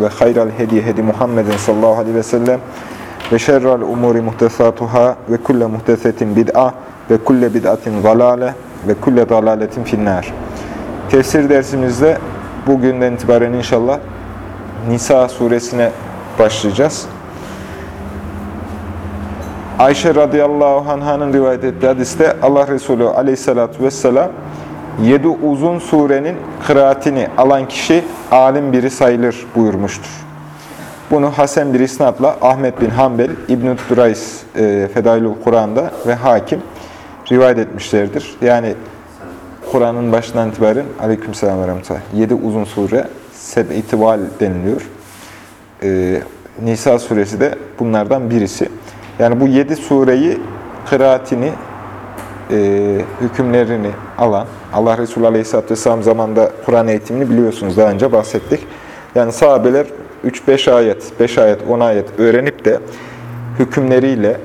ve hayral hedi hedi Muhammedin sallallahu aleyhi ve sellem ve şerrel umuri muhtesatuhâ ve kulle muhtesetin bid'a ve kulle bid'atin zalale ve kulle dalaletin finnâr. Tefsir dersimizde bugünden itibaren inşallah Nisa suresine başlayacağız. Ayşe radıyallahu anh'ın rivayet ettiği hadiste Allah Resulü aleyhissalatü vesselam yedi uzun surenin kıraatini alan kişi alim biri sayılır buyurmuştur. Bunu Hasan bir isnatla Ahmet bin Hanbel, İbn-i Durays e, Fedailül Kur'an'da ve Hakim rivayet etmişlerdir. Yani Kur'an'ın başından itibaren aleykümselam ve rahmetullah, yedi uzun sure seb itival deniliyor. E, Nisa suresi de bunlardan birisi. Yani bu yedi sureyi kıraatini e, hükümlerini alan, Allah Resulü Aleyhisselatü Vesselam zamanında Kur'an eğitimini biliyorsunuz, daha önce bahsettik. Yani sahabeler 3-5 ayet, 5 ayet, 10 ayet öğrenip de hükümleriyle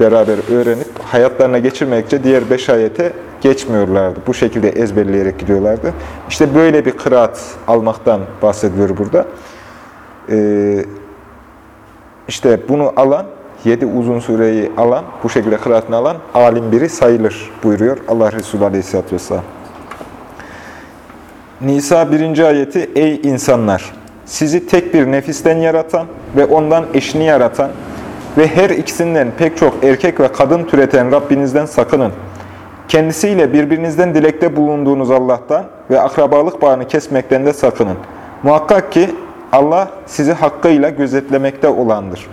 beraber öğrenip hayatlarına geçirmedikçe diğer 5 ayete geçmiyorlardı. Bu şekilde ezberleyerek gidiyorlardı. İşte böyle bir kıraat almaktan bahsediliyor burada. Ee, işte bunu alan, yedi uzun sureyi alan, bu şekilde kıraatını alan alim biri sayılır buyuruyor Allah Resulü Aleyhisselatü Vesselam. Nisa 1. ayeti Ey insanlar! Sizi tek bir nefisten yaratan ve ondan eşini yaratan ve her ikisinden pek çok erkek ve kadın türeten Rabbinizden sakının. Kendisiyle birbirinizden dilekte bulunduğunuz Allah'tan ve akrabalık bağını kesmekten de sakının. Muhakkak ki Allah sizi hakkıyla gözetlemekte olandır.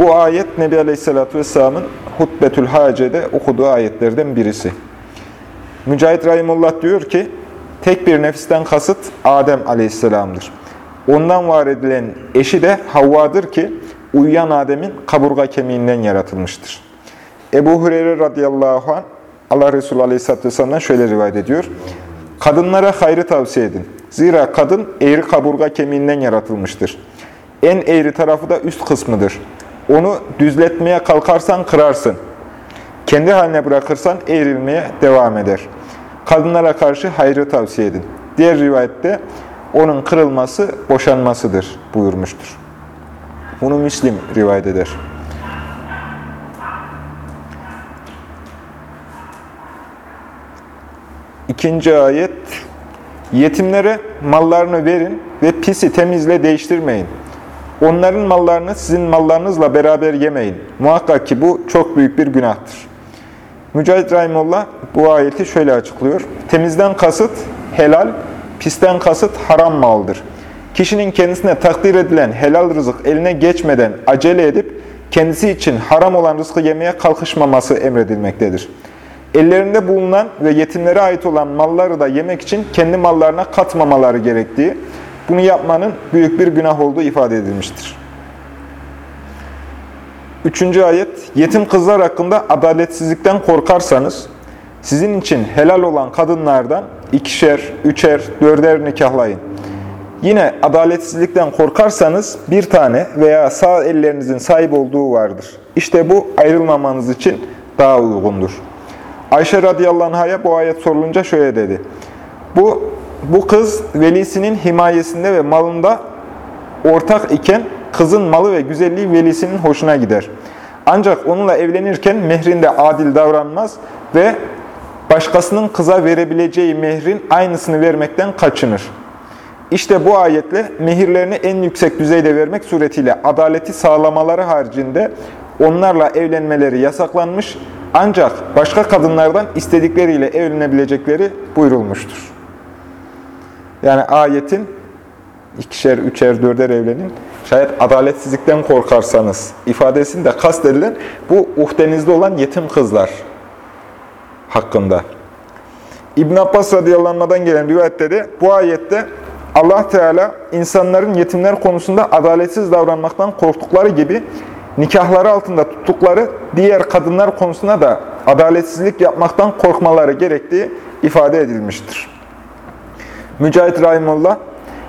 Bu ayet Nebi Aleyhisselatü Vesselam'ın Hutbetül Hace'de okuduğu ayetlerden birisi. Mücahit Rahimullah diyor ki, tek bir nefisten kasıt Adem Aleyhisselam'dır. Ondan var edilen eşi de Havva'dır ki, uyuyan Adem'in kaburga kemiğinden yaratılmıştır. Ebu Hureyre radıyallahu anh, Allah Resulü Aleyhisselatü Vesselam'dan şöyle rivayet ediyor. Kadınlara hayrı tavsiye edin. Zira kadın eğri kaburga kemiğinden yaratılmıştır. En eğri tarafı da üst kısmıdır. Onu düzletmeye kalkarsan kırarsın. Kendi haline bırakırsan eğrilmeye devam eder. Kadınlara karşı hayrı tavsiye edin. Diğer rivayette onun kırılması boşanmasıdır buyurmuştur. Bunu Müslim rivayet eder. İkinci ayet, yetimlere mallarını verin ve pisi temizle değiştirmeyin. Onların mallarını sizin mallarınızla beraber yemeyin. Muhakkak ki bu çok büyük bir günahtır. Mücahit Rahimullah bu ayeti şöyle açıklıyor. Temizden kasıt helal, pisten kasıt haram maldır. Kişinin kendisine takdir edilen helal rızık eline geçmeden acele edip kendisi için haram olan rızkı yemeye kalkışmaması emredilmektedir. Ellerinde bulunan ve yetimlere ait olan malları da yemek için kendi mallarına katmamaları gerektiği, bunu yapmanın büyük bir günah olduğu ifade edilmiştir. Üçüncü ayet, yetim kızlar hakkında adaletsizlikten korkarsanız, sizin için helal olan kadınlardan ikişer, üçer, dörder nikahlayın. Yine adaletsizlikten korkarsanız bir tane veya sağ ellerinizin sahip olduğu vardır. İşte bu ayrılmamanız için daha uygundur. Ayşe radıyallahu anh'a bu ayet sorulunca şöyle dedi. Bu, bu kız velisinin himayesinde ve malında ortak iken kızın malı ve güzelliği velisinin hoşuna gider. Ancak onunla evlenirken mehrinde adil davranmaz ve başkasının kıza verebileceği mehrin aynısını vermekten kaçınır. İşte bu ayetle mehirlerini en yüksek düzeyde vermek suretiyle adaleti sağlamaları haricinde onlarla evlenmeleri yasaklanmış ancak başka kadınlardan istedikleriyle evlenebilecekleri buyurulmuştur. Yani ayetin ikişer, üçer, dörder evlenin. Şayet adaletsizlikten korkarsanız ifadesinde kastedilen bu uhdenizde olan yetim kızlar hakkında. İbn Abbas radıyallahu gelen rivayette de bu ayette Allah Teala insanların yetimler konusunda adaletsiz davranmaktan korktukları gibi nikahları altında tuttukları diğer kadınlar konusunda da adaletsizlik yapmaktan korkmaları gerektiği ifade edilmiştir. Mücahit Rahimullah,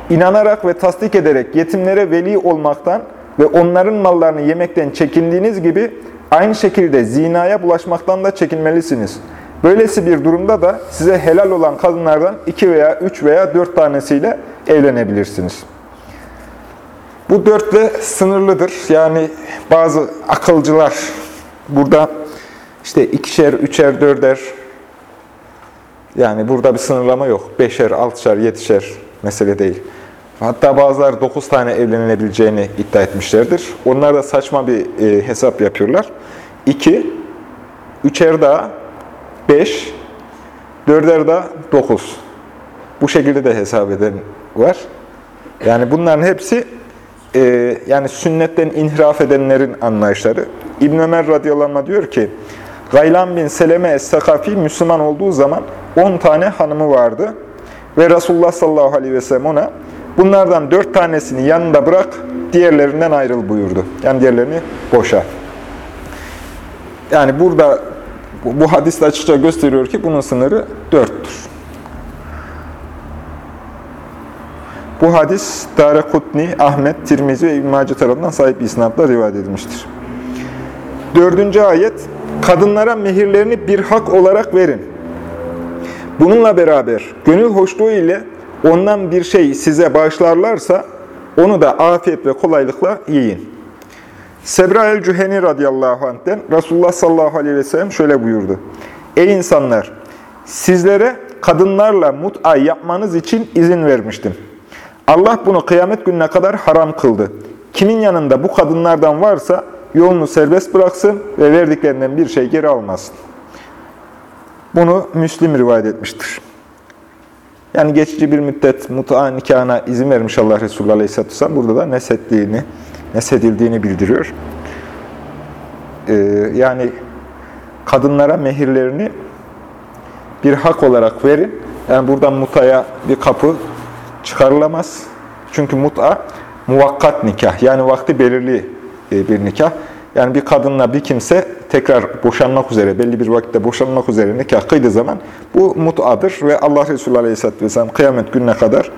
inanarak ve tasdik ederek yetimlere veli olmaktan ve onların mallarını yemekten çekindiğiniz gibi aynı şekilde zinaya bulaşmaktan da çekinmelisiniz. Böylesi bir durumda da size helal olan kadınlardan iki veya üç veya dört tanesiyle evlenebilirsiniz. Bu dörtle sınırlıdır. Yani bazı akılcılar burada işte ikişer, üçer, dörder yani burada bir sınırlama yok. Beşer, altışar, yetişer mesele değil. Hatta bazılar dokuz tane evlenilebileceğini iddia etmişlerdir. Onlar da saçma bir e, hesap yapıyorlar. İki, üçer daha, beş, dörder daha, dokuz. Bu şekilde de hesap eden var. Yani bunların hepsi e, yani sünnetten inhiraf edenlerin anlayışları. İbn Ömer radıyallahu diyor ki, Gaylan bin Seleme Es-Sakafi Müslüman olduğu zaman 10 tane hanımı vardı. Ve Resulullah sallallahu aleyhi ve sellem ona bunlardan 4 tanesini yanında bırak, diğerlerinden ayrıl buyurdu. Yani diğerlerini boşa. Yani burada bu, hadis açıkça gösteriyor ki bunun sınırı 4'tür. Bu hadis Dare Kutni, Ahmet, Tirmizi ve İbn-i tarafından sahip bir isnatla rivayet edilmiştir. Dördüncü ayet, kadınlara mehirlerini bir hak olarak verin. Bununla beraber gönül hoşluğu ile ondan bir şey size bağışlarlarsa onu da afiyet ve kolaylıkla yiyin. Sebra el-Cüheni radıyallahu anh'ten Resulullah sallallahu aleyhi ve sellem şöyle buyurdu. Ey insanlar! Sizlere kadınlarla mut'a yapmanız için izin vermiştim. Allah bunu kıyamet gününe kadar haram kıldı. Kimin yanında bu kadınlardan varsa yolunu serbest bıraksın ve verdiklerinden bir şey geri almasın. Bunu Müslim rivayet etmiştir. Yani geçici bir müddet mut'a nikahına izin vermiş Allah Resulü Aleyhisselatü Vesselam. Burada da nesettiğini, nesedildiğini bildiriyor. Ee, yani kadınlara mehirlerini bir hak olarak verin. Yani buradan mutaya bir kapı çıkarılamaz. Çünkü mut'a muvakkat nikah. Yani vakti belirli e, bir nikah. Yani bir kadınla bir kimse tekrar boşanmak üzere, belli bir vakitte boşanmak üzere nikah kıydığı zaman bu mut'adır ve Allah Resulü Aleyhisselatü Vesselam kıyamet gününe kadar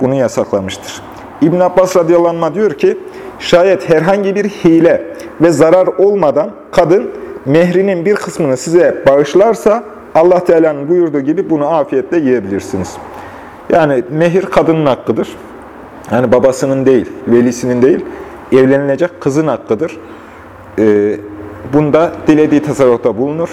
bunu yasaklamıştır. İbn Abbas radıyallahu diyor ki, şayet herhangi bir hile ve zarar olmadan kadın mehrinin bir kısmını size bağışlarsa Allah Teala'nın buyurduğu gibi bunu afiyetle yiyebilirsiniz. Yani mehir kadının hakkıdır. Yani babasının değil, velisinin değil, evlenilecek kızın hakkıdır. Ee, bunda dilediği tasarrufta bulunur.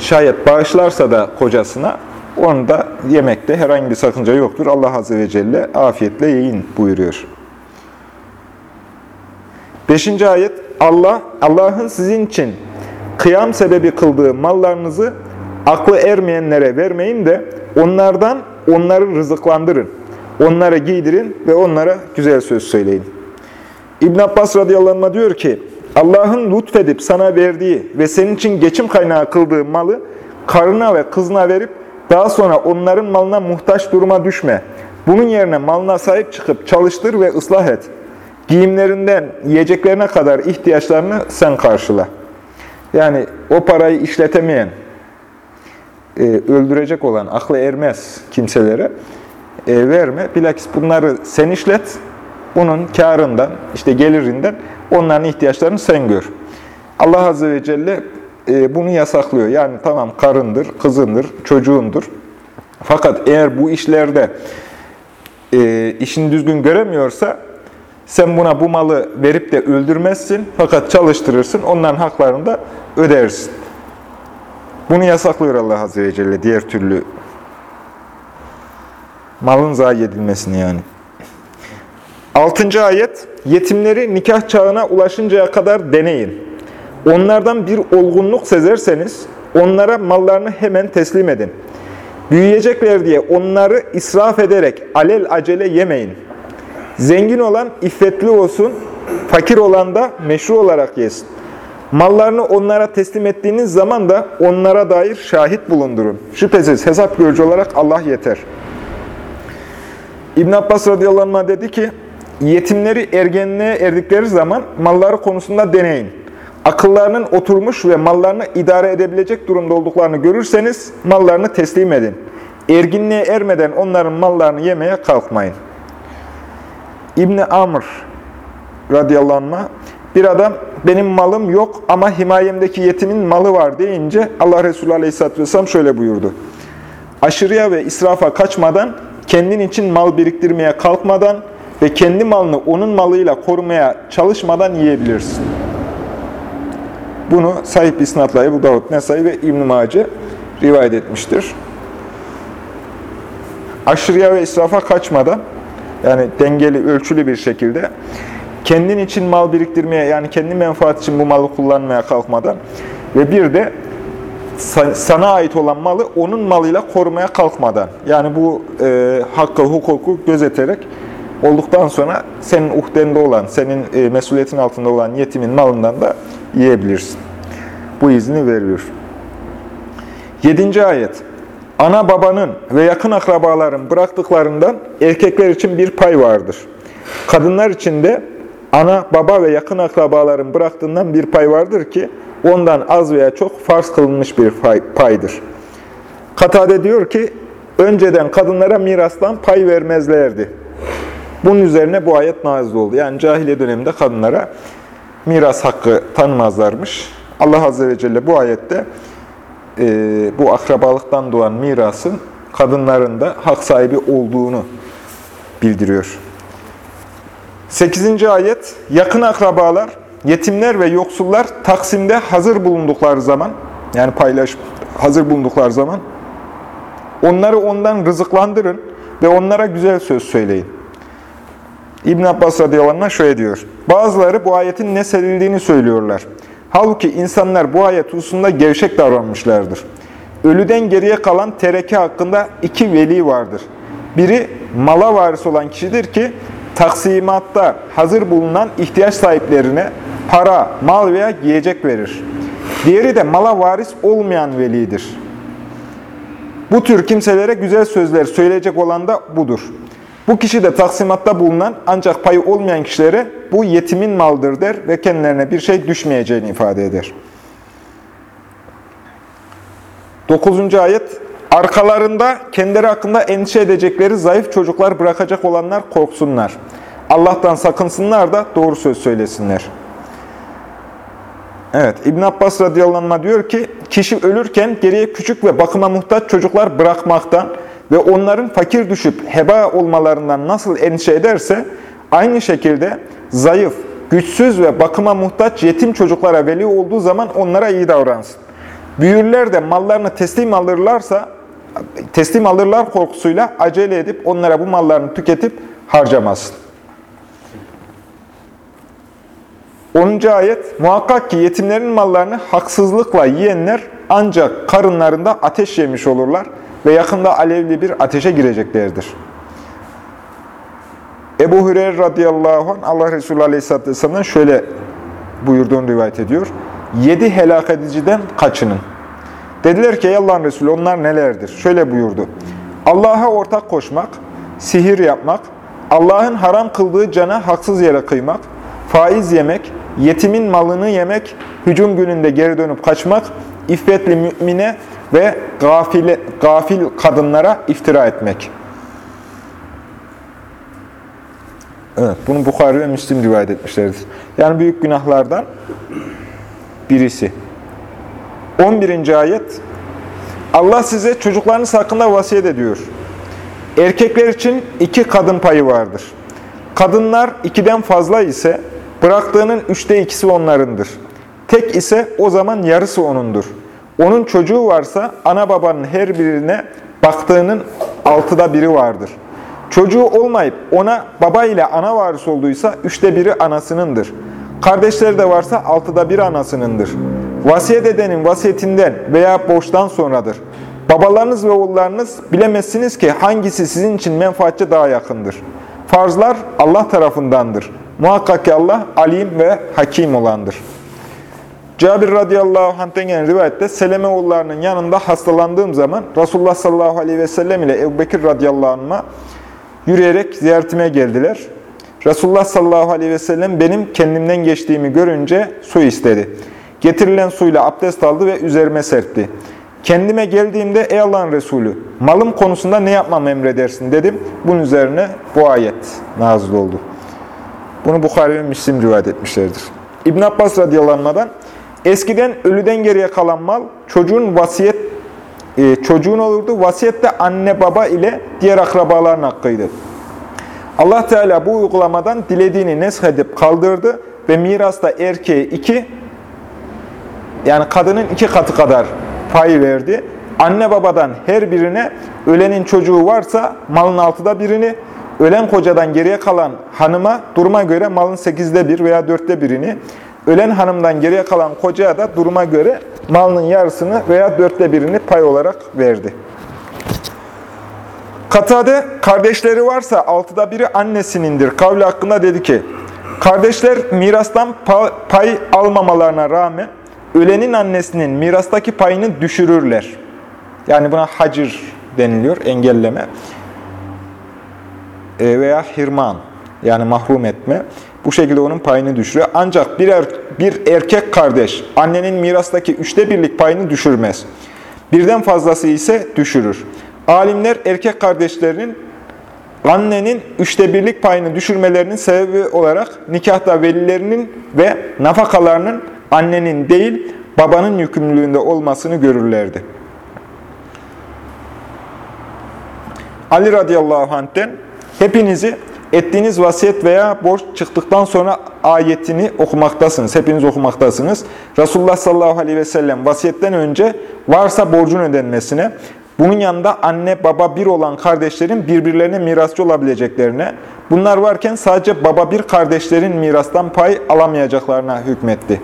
Şayet bağışlarsa da kocasına, onu da yemekte herhangi bir sakınca yoktur. Allah Azze ve Celle afiyetle yiyin buyuruyor. Beşinci ayet, Allah, Allah'ın sizin için kıyam sebebi kıldığı mallarınızı aklı ermeyenlere vermeyin de onlardan onları rızıklandırın. Onları giydirin ve onlara güzel söz söyleyin. İbn Abbas radıyallahu anh diyor ki, Allah'ın lütfedip sana verdiği ve senin için geçim kaynağı kıldığı malı karına ve kızına verip daha sonra onların malına muhtaç duruma düşme. Bunun yerine malına sahip çıkıp çalıştır ve ıslah et. Giyimlerinden yiyeceklerine kadar ihtiyaçlarını sen karşıla. Yani o parayı işletemeyen, e, öldürecek olan, aklı ermez kimselere e, verme. Bilakis bunları sen işlet, bunun karından, işte gelirinden onların ihtiyaçlarını sen gör. Allah Azze ve Celle e, bunu yasaklıyor. Yani tamam karındır, kızındır, çocuğundur. Fakat eğer bu işlerde e, işini düzgün göremiyorsa sen buna bu malı verip de öldürmezsin fakat çalıştırırsın, onların haklarını da ödersin. Bunu yasaklıyor Allah Azze ve Celle diğer türlü malın zayi edilmesini yani. Altıncı ayet, yetimleri nikah çağına ulaşıncaya kadar deneyin. Onlardan bir olgunluk sezerseniz, onlara mallarını hemen teslim edin. Büyüyecekler diye onları israf ederek alel acele yemeyin. Zengin olan iffetli olsun, fakir olan da meşru olarak yesin. Mallarını onlara teslim ettiğiniz zaman da onlara dair şahit bulundurun. Şüphesiz hesap görücü olarak Allah yeter. İbn Abbas radıyallahu anh dedi ki, yetimleri ergenliğe erdikleri zaman malları konusunda deneyin. Akıllarının oturmuş ve mallarını idare edebilecek durumda olduklarını görürseniz mallarını teslim edin. Erginliğe ermeden onların mallarını yemeye kalkmayın. İbni Amr radıyallahu bir adam benim malım yok ama himayemdeki yetimin malı var deyince Allah Resulü aleyhisselatü vesselam şöyle buyurdu. Aşırıya ve israfa kaçmadan, kendin için mal biriktirmeye kalkmadan ve kendi malını onun malıyla korumaya çalışmadan yiyebilirsin. Bunu sahip isnatla Ebu Davud, Nesai ve İbn-i Mace rivayet etmiştir. Aşırıya ve israfa kaçmadan, yani dengeli, ölçülü bir şekilde kendin için mal biriktirmeye, yani kendi menfaat için bu malı kullanmaya kalkmadan ve bir de sana ait olan malı onun malıyla korumaya kalkmadan, yani bu e, hakkı, hukuku gözeterek olduktan sonra senin uhdende olan, senin e, mesuliyetin altında olan yetimin malından da yiyebilirsin. Bu izni veriyor. Yedinci ayet. Ana babanın ve yakın akrabaların bıraktıklarından erkekler için bir pay vardır. Kadınlar için de ana, baba ve yakın akrabaların bıraktığından bir pay vardır ki ondan az veya çok farz kılınmış bir paydır. Katade diyor ki, önceden kadınlara mirastan pay vermezlerdi. Bunun üzerine bu ayet nazil oldu. Yani cahiliye döneminde kadınlara miras hakkı tanımazlarmış. Allah Azze ve Celle bu ayette e, bu akrabalıktan doğan mirasın kadınların da hak sahibi olduğunu bildiriyor. 8. ayet, yakın akrabalar, yetimler ve yoksullar taksimde hazır bulundukları zaman, yani paylaş hazır bulundukları zaman, onları ondan rızıklandırın ve onlara güzel söz söyleyin. İbn Abbas radıyallahu anh şöyle diyor. Bazıları bu ayetin ne serildiğini söylüyorlar. Halbuki insanlar bu ayet hususunda gevşek davranmışlardır. Ölüden geriye kalan tereke hakkında iki veli vardır. Biri mala varis olan kişidir ki taksimatta hazır bulunan ihtiyaç sahiplerine para, mal veya giyecek verir. Diğeri de mala varis olmayan velidir. Bu tür kimselere güzel sözler söyleyecek olan da budur. Bu kişi de taksimatta bulunan ancak payı olmayan kişilere bu yetimin maldır der ve kendilerine bir şey düşmeyeceğini ifade eder. 9. ayet Arkalarında kendileri hakkında endişe edecekleri zayıf çocuklar bırakacak olanlar korksunlar. Allah'tan sakınsınlar da doğru söz söylesinler. Evet, İbn Abbas radıyallahu anh diyor ki, kişi ölürken geriye küçük ve bakıma muhtaç çocuklar bırakmaktan ve onların fakir düşüp heba olmalarından nasıl endişe ederse, aynı şekilde zayıf, güçsüz ve bakıma muhtaç yetim çocuklara veli olduğu zaman onlara iyi davransın. Büyürler de mallarını teslim alırlarsa, teslim alırlar korkusuyla acele edip onlara bu mallarını tüketip harcamasın. 10. ayet, muhakkak ki yetimlerin mallarını haksızlıkla yiyenler ancak karınlarında ateş yemiş olurlar ve yakında alevli bir ateşe gireceklerdir. Ebu Hureyre radıyallahu anh Allah Resulü aleyhisselatü vesselam'dan şöyle buyurduğunu rivayet ediyor. Yedi helak ediciden kaçının. Dediler ki ey Allah'ın Resulü onlar nelerdir? Şöyle buyurdu. Allah'a ortak koşmak, sihir yapmak, Allah'ın haram kıldığı cana haksız yere kıymak, faiz yemek, yetimin malını yemek, hücum gününde geri dönüp kaçmak, iffetli mümine ve gafil, gafil kadınlara iftira etmek. Evet, bunu Bukhari ve Müslim rivayet etmişlerdir. Yani büyük günahlardan birisi. 11. ayet Allah size çocuklarınız hakkında vasiyet ediyor. Erkekler için iki kadın payı vardır. Kadınlar ikiden fazla ise bıraktığının üçte ikisi onlarındır. Tek ise o zaman yarısı onundur. Onun çocuğu varsa ana babanın her birine baktığının altıda biri vardır. Çocuğu olmayıp ona baba ile ana varis olduysa üçte biri anasınındır. Kardeşleri de varsa altıda bir anasınındır. Vasiyet edenin vasiyetinden veya borçtan sonradır. Babalarınız ve oğullarınız bilemezsiniz ki hangisi sizin için menfaatçe daha yakındır. Farzlar Allah tarafındandır. Muhakkak ki Allah alim ve hakim olandır. Cabir radıyallahu anh'ten gelen rivayette Seleme oğullarının yanında hastalandığım zaman Resulullah sallallahu aleyhi ve sellem ile Ebu Bekir radıyallahu anh'a yürüyerek ziyaretime geldiler. Resulullah sallallahu aleyhi ve sellem benim kendimden geçtiğimi görünce su istedi. Getirilen suyla abdest aldı ve üzerime serpti. Kendime geldiğimde ey Allah'ın Resulü malım konusunda ne yapmamı emredersin dedim. Bunun üzerine bu ayet nazil oldu. Bunu Bukhari ve Müslim rivayet etmişlerdir. İbn Abbas radıyallahu anh'dan eskiden ölüden geriye kalan mal çocuğun vasiyet e, çocuğun olurdu. Vasiyet de anne baba ile diğer akrabaların hakkıydı. Allah Teala bu uygulamadan dilediğini neshedip kaldırdı ve mirasta erkeğe iki, yani kadının iki katı kadar pay verdi. Anne babadan her birine ölenin çocuğu varsa malın altıda birini, ölen kocadan geriye kalan hanıma duruma göre malın sekizde bir veya dörtte birini, ölen hanımdan geriye kalan kocaya da duruma göre malının yarısını veya dörtte birini pay olarak verdi. Katade, kardeşleri varsa altıda biri annesinindir. Kavli hakkında dedi ki, kardeşler mirastan pay almamalarına rağmen ölenin annesinin mirastaki payını düşürürler. Yani buna hacir deniliyor, engelleme. E veya hirman, yani mahrum etme. Bu şekilde onun payını düşürüyor. Ancak bir, er, bir erkek kardeş annenin mirastaki üçte birlik payını düşürmez. Birden fazlası ise düşürür. Alimler erkek kardeşlerinin annenin üçte birlik payını düşürmelerinin sebebi olarak nikahta velilerinin ve nafakalarının annenin değil babanın yükümlülüğünde olmasını görürlerdi. Ali radıyallahu anh'ten hepinizi ettiğiniz vasiyet veya borç çıktıktan sonra ayetini okumaktasınız. Hepiniz okumaktasınız. Resulullah sallallahu aleyhi ve sellem vasiyetten önce varsa borcun ödenmesine, bunun yanında anne baba bir olan kardeşlerin birbirlerine mirasçı olabileceklerine, bunlar varken sadece baba bir kardeşlerin mirastan pay alamayacaklarına hükmetti.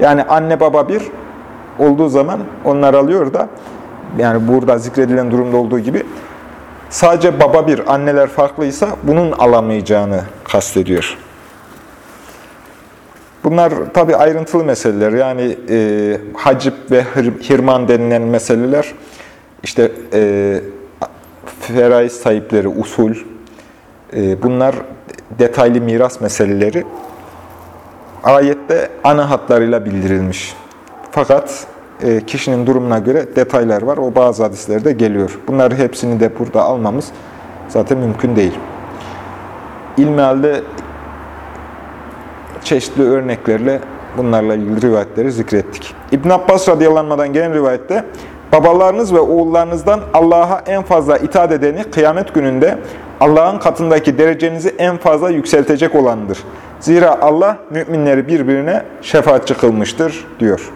Yani anne baba bir olduğu zaman onlar alıyor da, yani burada zikredilen durumda olduğu gibi, sadece baba bir, anneler farklıysa bunun alamayacağını kastediyor. Bunlar tabi ayrıntılı meseleler. Yani e, hacip ve hirman denilen meseleler, işte e, feraiz sahipleri, usul, e, bunlar detaylı miras meseleleri ayette ana hatlarıyla bildirilmiş. Fakat kişinin durumuna göre detaylar var. O bazı hadislerde geliyor. Bunları hepsini de burada almamız zaten mümkün değil. İlmihalde çeşitli örneklerle bunlarla ilgili rivayetleri zikrettik. İbn Abbas radıyallahu gelen rivayette babalarınız ve oğullarınızdan Allah'a en fazla itaat edeni kıyamet gününde Allah'ın katındaki derecenizi en fazla yükseltecek olandır. Zira Allah müminleri birbirine şefaatçi kılmıştır diyor.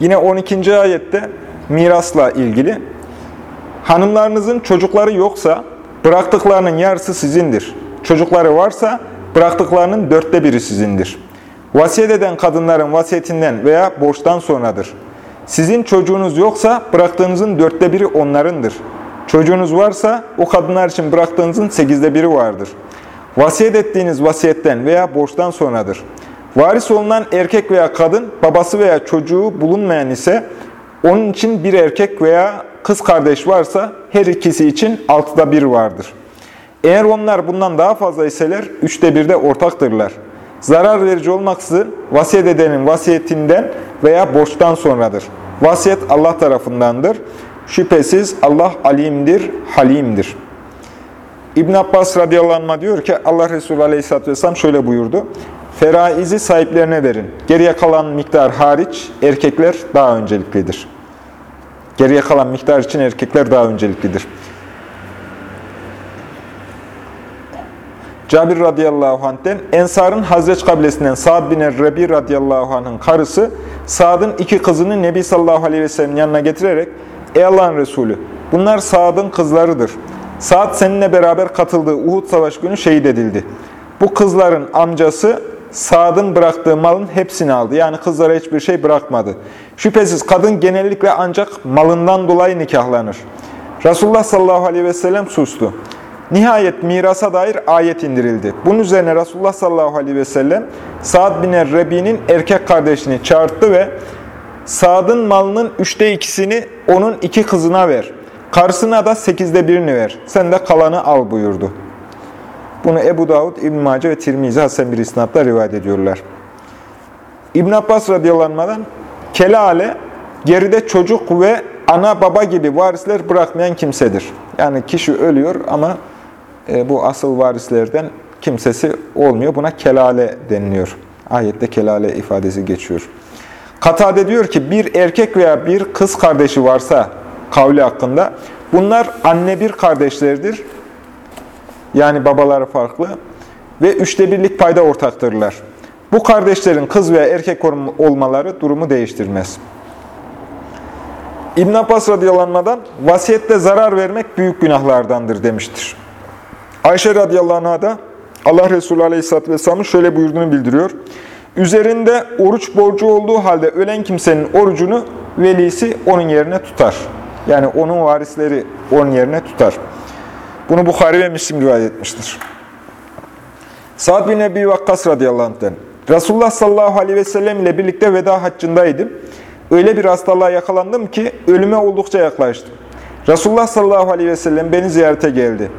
Yine 12. ayette mirasla ilgili hanımlarınızın çocukları yoksa bıraktıklarının yarısı sizindir. Çocukları varsa bıraktıklarının dörtte biri sizindir. Vasiyet eden kadınların vasiyetinden veya borçtan sonradır. Sizin çocuğunuz yoksa bıraktığınızın dörtte biri onlarındır. Çocuğunuz varsa o kadınlar için bıraktığınızın sekizde biri vardır. Vasiyet ettiğiniz vasiyetten veya borçtan sonradır. Varis olunan erkek veya kadın, babası veya çocuğu bulunmayan ise, onun için bir erkek veya kız kardeş varsa her ikisi için altıda bir vardır. Eğer onlar bundan daha fazla iseler, üçte birde ortaktırlar. Zarar verici olmaksızın vasiyet edenin vasiyetinden veya borçtan sonradır. Vasiyet Allah tarafındandır. Şüphesiz Allah alimdir, halimdir. İbn Abbas radıyallahu anh diyor ki Allah Resulü aleyhisselatü vesselam şöyle buyurdu. Feraizi sahiplerine verin. Geriye kalan miktar hariç erkekler daha önceliklidir. Geriye kalan miktar için erkekler daha önceliklidir. Cabir radıyallahu anh'ten Ensar'ın Hazreç kabilesinden Sa'd bin Rebi radıyallahu anh'ın karısı Sa'd'ın iki kızını Nebi sallallahu aleyhi ve sellem yanına getirerek Ey Allah'ın Resulü bunlar Sa'd'ın kızlarıdır. Sa'd seninle beraber katıldığı Uhud savaş günü şehit edildi. Bu kızların amcası Sa'd'ın bıraktığı malın hepsini aldı. Yani kızlara hiçbir şey bırakmadı. Şüphesiz kadın genellikle ancak malından dolayı nikahlanır. Resulullah sallallahu aleyhi ve sellem sustu. Nihayet mirasa dair ayet indirildi. Bunun üzerine Resulullah sallallahu aleyhi ve sellem Sa'd bin Rebi'nin erkek kardeşini çağırttı ve Sa'd'ın malının üçte ikisini onun iki kızına ver. Karısına da sekizde birini ver. Sen de kalanı al buyurdu. Bunu Ebu Davud, İbn Mace ve Tirmizi Hasan bir isnatla rivayet ediyorlar. İbn Abbas radıyallahu kelale geride çocuk ve ana baba gibi varisler bırakmayan kimsedir. Yani kişi ölüyor ama e, bu asıl varislerden kimsesi olmuyor. Buna kelale deniliyor. Ayette kelale ifadesi geçiyor. Katade diyor ki bir erkek veya bir kız kardeşi varsa kavli hakkında bunlar anne bir kardeşlerdir. Yani babaları farklı ve üçte birlik payda ortaktırlar. Bu kardeşlerin kız veya erkek olmaları durumu değiştirmez. İbn Abbas radıyallahu vasiyette zarar vermek büyük günahlardandır demiştir. Ayşe radıyallahu anh'a da Allah Resulü aleyhisselatü vesselamın şöyle buyurduğunu bildiriyor. Üzerinde oruç borcu olduğu halde ölen kimsenin orucunu velisi onun yerine tutar. Yani onun varisleri onun yerine tutar. Bunu Bukhari ve Müslim rivayet etmiştir. Sa'd bin Ebi Vakkas radıyallahu anh'den Resulullah sallallahu aleyhi ve sellem ile birlikte veda haccındaydım. Öyle bir hastalığa yakalandım ki ölüme oldukça yaklaştım. Resulullah sallallahu aleyhi ve sellem beni ziyarete geldi.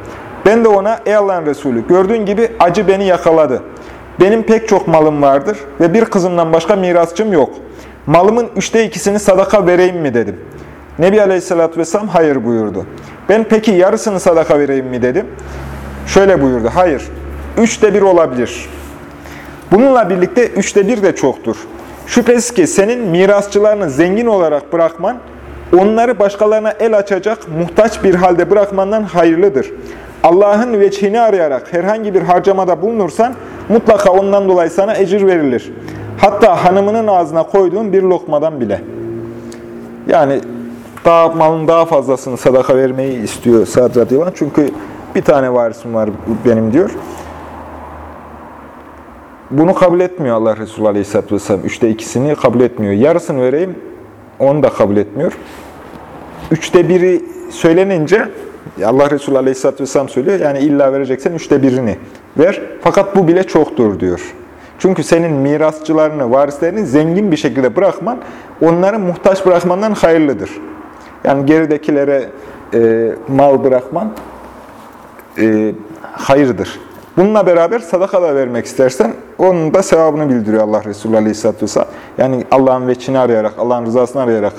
Ben de ona ey Allah'ın Resulü gördüğün gibi acı beni yakaladı. Benim pek çok malım vardır ve bir kızımdan başka mirasçım yok. Malımın üçte ikisini sadaka vereyim mi dedim. Nebi Aleyhisselatü Vesselam hayır buyurdu. Ben peki yarısını sadaka vereyim mi dedim. Şöyle buyurdu. Hayır. Üçte bir olabilir. Bununla birlikte üçte bir de çoktur. Şüphesiz ki senin mirasçılarını zengin olarak bırakman, onları başkalarına el açacak, muhtaç bir halde bırakmandan hayırlıdır. Allah'ın veçhini arayarak herhangi bir harcamada bulunursan, mutlaka ondan dolayı sana ecir verilir. Hatta hanımının ağzına koyduğun bir lokmadan bile. Yani daha malın daha fazlasını sadaka vermeyi istiyor Sad radıyallahu Çünkü bir tane varisim var benim diyor. Bunu kabul etmiyor Allah Resulü Aleyhisselatü Vesselam. Üçte ikisini kabul etmiyor. Yarısını vereyim, onu da kabul etmiyor. Üçte biri söylenince Allah Resulü Aleyhisselatü Vesselam söylüyor. Yani illa vereceksen üçte birini ver. Fakat bu bile çoktur diyor. Çünkü senin mirasçılarını, varislerini zengin bir şekilde bırakman, onları muhtaç bırakmandan hayırlıdır. Yani geridekilere e, mal bırakman e, hayırdır. Bununla beraber sadaka da vermek istersen onun da sevabını bildiriyor Allah Resulü Aleyhisselatü Vesselam. Yani Allah'ın veçini arayarak, Allah'ın rızasını arayarak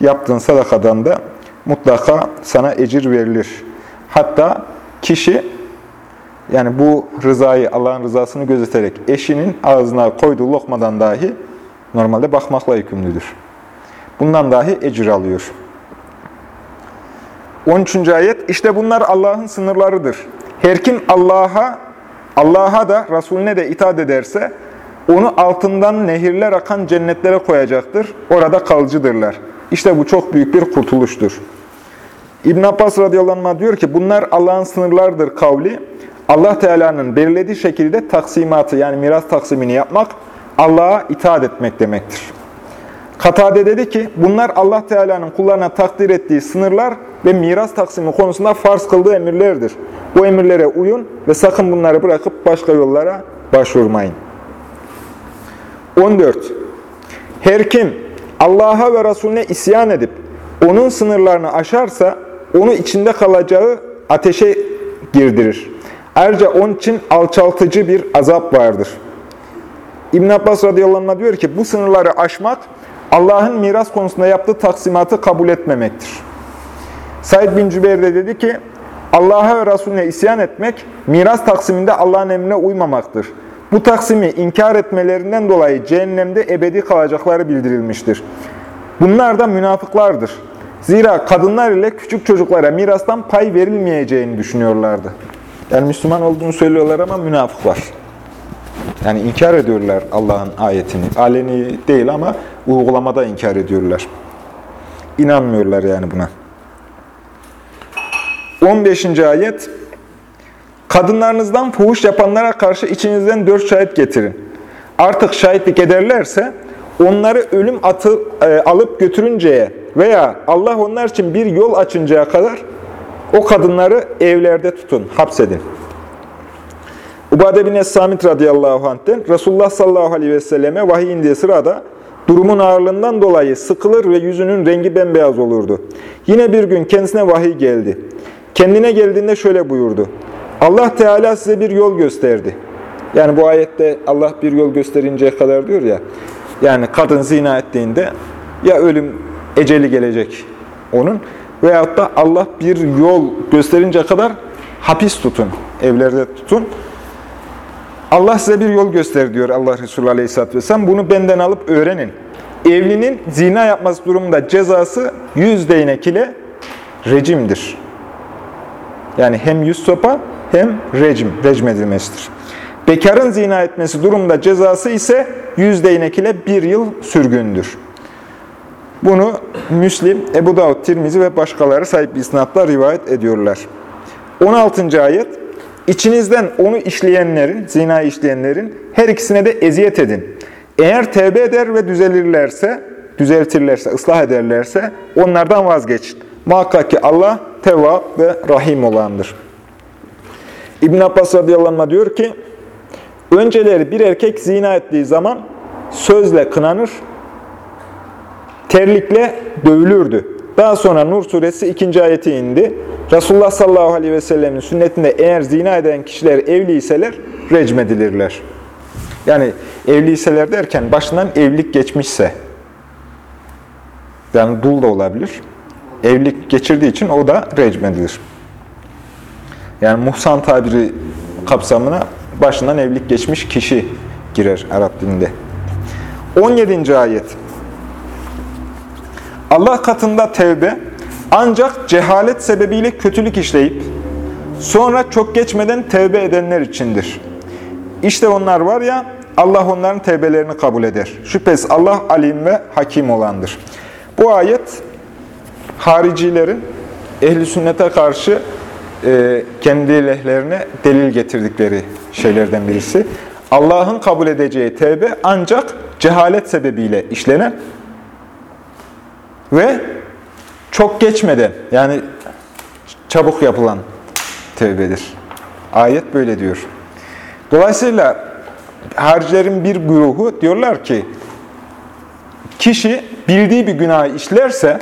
yaptığın sadakadan da mutlaka sana ecir verilir. Hatta kişi yani bu rızayı, Allah'ın rızasını gözeterek eşinin ağzına koyduğu lokmadan dahi normalde bakmakla yükümlüdür. Bundan dahi ecir alıyor. 13. ayet, işte bunlar Allah'ın sınırlarıdır. Her kim Allah'a Allah'a da Resulüne de itaat ederse onu altından nehirler akan cennetlere koyacaktır. Orada kalıcıdırlar. İşte bu çok büyük bir kurtuluştur. İbn Abbas radıyallahu anh diyor ki bunlar Allah'ın sınırlardır kavli. Allah Teala'nın belirlediği şekilde taksimatı yani miras taksimini yapmak Allah'a itaat etmek demektir. Katade dedi ki bunlar Allah Teala'nın kullarına takdir ettiği sınırlar ve miras taksimi konusunda farz kıldığı emirlerdir. Bu emirlere uyun ve sakın bunları bırakıp başka yollara başvurmayın. 14. Her kim Allah'a ve Resulüne isyan edip onun sınırlarını aşarsa onu içinde kalacağı ateşe girdirir. Ayrıca onun için alçaltıcı bir azap vardır. İbn Abbas radıyallahu anh diyor ki bu sınırları aşmak Allah'ın miras konusunda yaptığı taksimatı kabul etmemektir. Said bin Cübeyr de dedi ki, Allah'a ve Resulüne isyan etmek, miras taksiminde Allah'ın emrine uymamaktır. Bu taksimi inkar etmelerinden dolayı cehennemde ebedi kalacakları bildirilmiştir. Bunlar da münafıklardır. Zira kadınlar ile küçük çocuklara mirastan pay verilmeyeceğini düşünüyorlardı. Yani Müslüman olduğunu söylüyorlar ama münafıklar. Yani inkar ediyorlar Allah'ın ayetini. Aleni değil ama uygulamada inkar ediyorlar. İnanmıyorlar yani buna. 15. ayet Kadınlarınızdan fuhuş yapanlara karşı içinizden dört şahit getirin. Artık şahitlik ederlerse onları ölüm atı, e, alıp götürünceye veya Allah onlar için bir yol açıncaya kadar o kadınları evlerde tutun, hapsedin. Ubade bin Es-Samit radıyallahu anh'ten Resulullah sallallahu aleyhi ve selleme vahiy indiği sırada Durumun ağırlığından dolayı sıkılır ve yüzünün rengi bembeyaz olurdu. Yine bir gün kendisine vahiy geldi. Kendine geldiğinde şöyle buyurdu. Allah Teala size bir yol gösterdi. Yani bu ayette Allah bir yol gösterinceye kadar diyor ya. Yani kadın zina ettiğinde ya ölüm eceli gelecek onun veyahut da Allah bir yol gösterince kadar hapis tutun, evlerde tutun. Allah size bir yol göster diyor Allah Resulü Aleyhisselatü Vesselam. Bunu benden alıp öğrenin. Evlinin zina yapması durumunda cezası yüz değnek ile rejimdir. Yani hem yüz sopa hem rejim, rejim edilmesidir. Bekarın zina etmesi durumunda cezası ise yüz değnek ile bir yıl sürgündür. Bunu Müslim, Ebu Davud, Tirmizi ve başkaları sahip isnatla rivayet ediyorlar. 16. ayet, İçinizden onu işleyenlerin, zina işleyenlerin her ikisine de eziyet edin. Eğer tevbe eder ve düzelirlerse, düzeltirlerse, ıslah ederlerse onlardan vazgeçin. Muhakkak ki Allah tevvab ve rahim olandır. İbn Abbas radıyallahu anh diyor ki, önceleri bir erkek zina ettiği zaman sözle kınanır, terlikle dövülürdü. Daha sonra Nur suresi ikinci ayeti indi. Resulullah sallallahu aleyhi ve sellemin sünnetinde eğer zina eden kişiler evliyseler recmedilirler. Yani evliyseler derken başından evlilik geçmişse, yani dul da olabilir. Evlilik geçirdiği için o da recmedilir. Yani muhsan tabiri kapsamına başından evlilik geçmiş kişi girer Arap dilinde. 17. ayet. Allah katında tevbe ancak cehalet sebebiyle kötülük işleyip sonra çok geçmeden tevbe edenler içindir. İşte onlar var ya Allah onların tevbelerini kabul eder. Şüphesiz Allah alim ve hakim olandır. Bu ayet haricilerin ehli sünnete karşı e, kendi lehlerine delil getirdikleri şeylerden birisi. Allah'ın kabul edeceği tevbe ancak cehalet sebebiyle işlenen ve çok geçmeden yani çabuk yapılan tevbedir. Ayet böyle diyor. Dolayısıyla haricilerin bir güruhu diyorlar ki kişi bildiği bir günah işlerse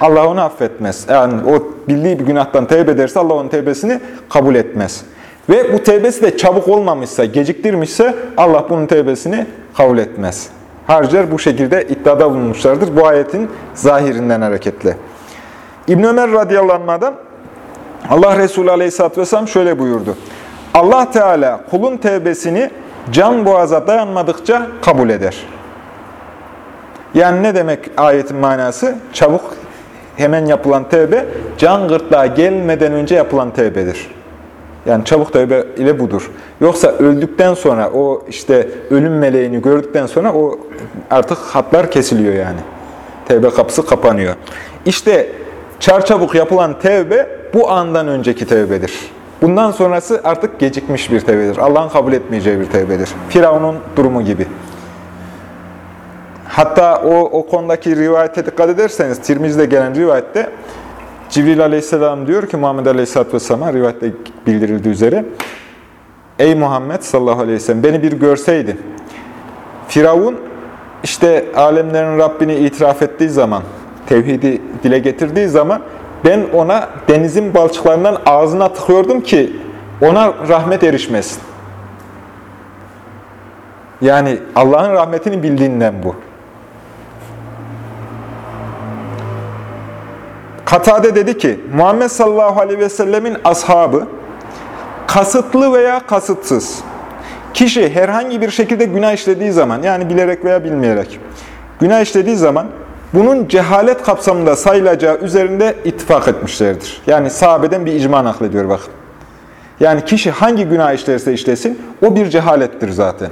Allah onu affetmez. Yani o bildiği bir günahtan tevbe ederse Allah onun tevbesini kabul etmez. Ve bu tevbesi de çabuk olmamışsa, geciktirmişse Allah bunun tevbesini kabul etmez. Hariciler bu şekilde iddiada bulunmuşlardır. Bu ayetin zahirinden hareketle. İbn Ömer radıyallahu Allah Resulü aleyhisselatü vesselam şöyle buyurdu. Allah Teala kulun tevbesini can boğaza dayanmadıkça kabul eder. Yani ne demek ayetin manası? Çabuk hemen yapılan tevbe, can gırtlağa gelmeden önce yapılan tevbedir. Yani çabuk tevbe ile budur. Yoksa öldükten sonra, o işte ölüm meleğini gördükten sonra o artık hatlar kesiliyor yani. Tevbe kapısı kapanıyor. İşte çarçabuk yapılan tevbe bu andan önceki tevbedir. Bundan sonrası artık gecikmiş bir tevbedir. Allah'ın kabul etmeyeceği bir tevbedir. Firavun'un durumu gibi. Hatta o, o konudaki rivayete dikkat ederseniz, Tirmiz'de gelen rivayette Cibril aleyhisselam diyor ki Muhammed aleyhisselatü vesselam'a rivayette bildirildiği üzere Ey Muhammed sallallahu aleyhi ve sellem beni bir görseydin. Firavun işte alemlerin Rabbini itiraf ettiği zaman, tevhidi dile getirdiği zaman ben ona denizin balçıklarından ağzına tıkıyordum ki ona rahmet erişmesin. Yani Allah'ın rahmetini bildiğinden bu. Katade dedi ki, Muhammed sallallahu aleyhi ve sellemin ashabı, kasıtlı veya kasıtsız, kişi herhangi bir şekilde günah işlediği zaman, yani bilerek veya bilmeyerek, günah işlediği zaman, bunun cehalet kapsamında sayılacağı üzerinde ittifak etmişlerdir. Yani sahabeden bir icma naklediyor bakın. Yani kişi hangi günah işlerse işlesin, o bir cehalettir zaten.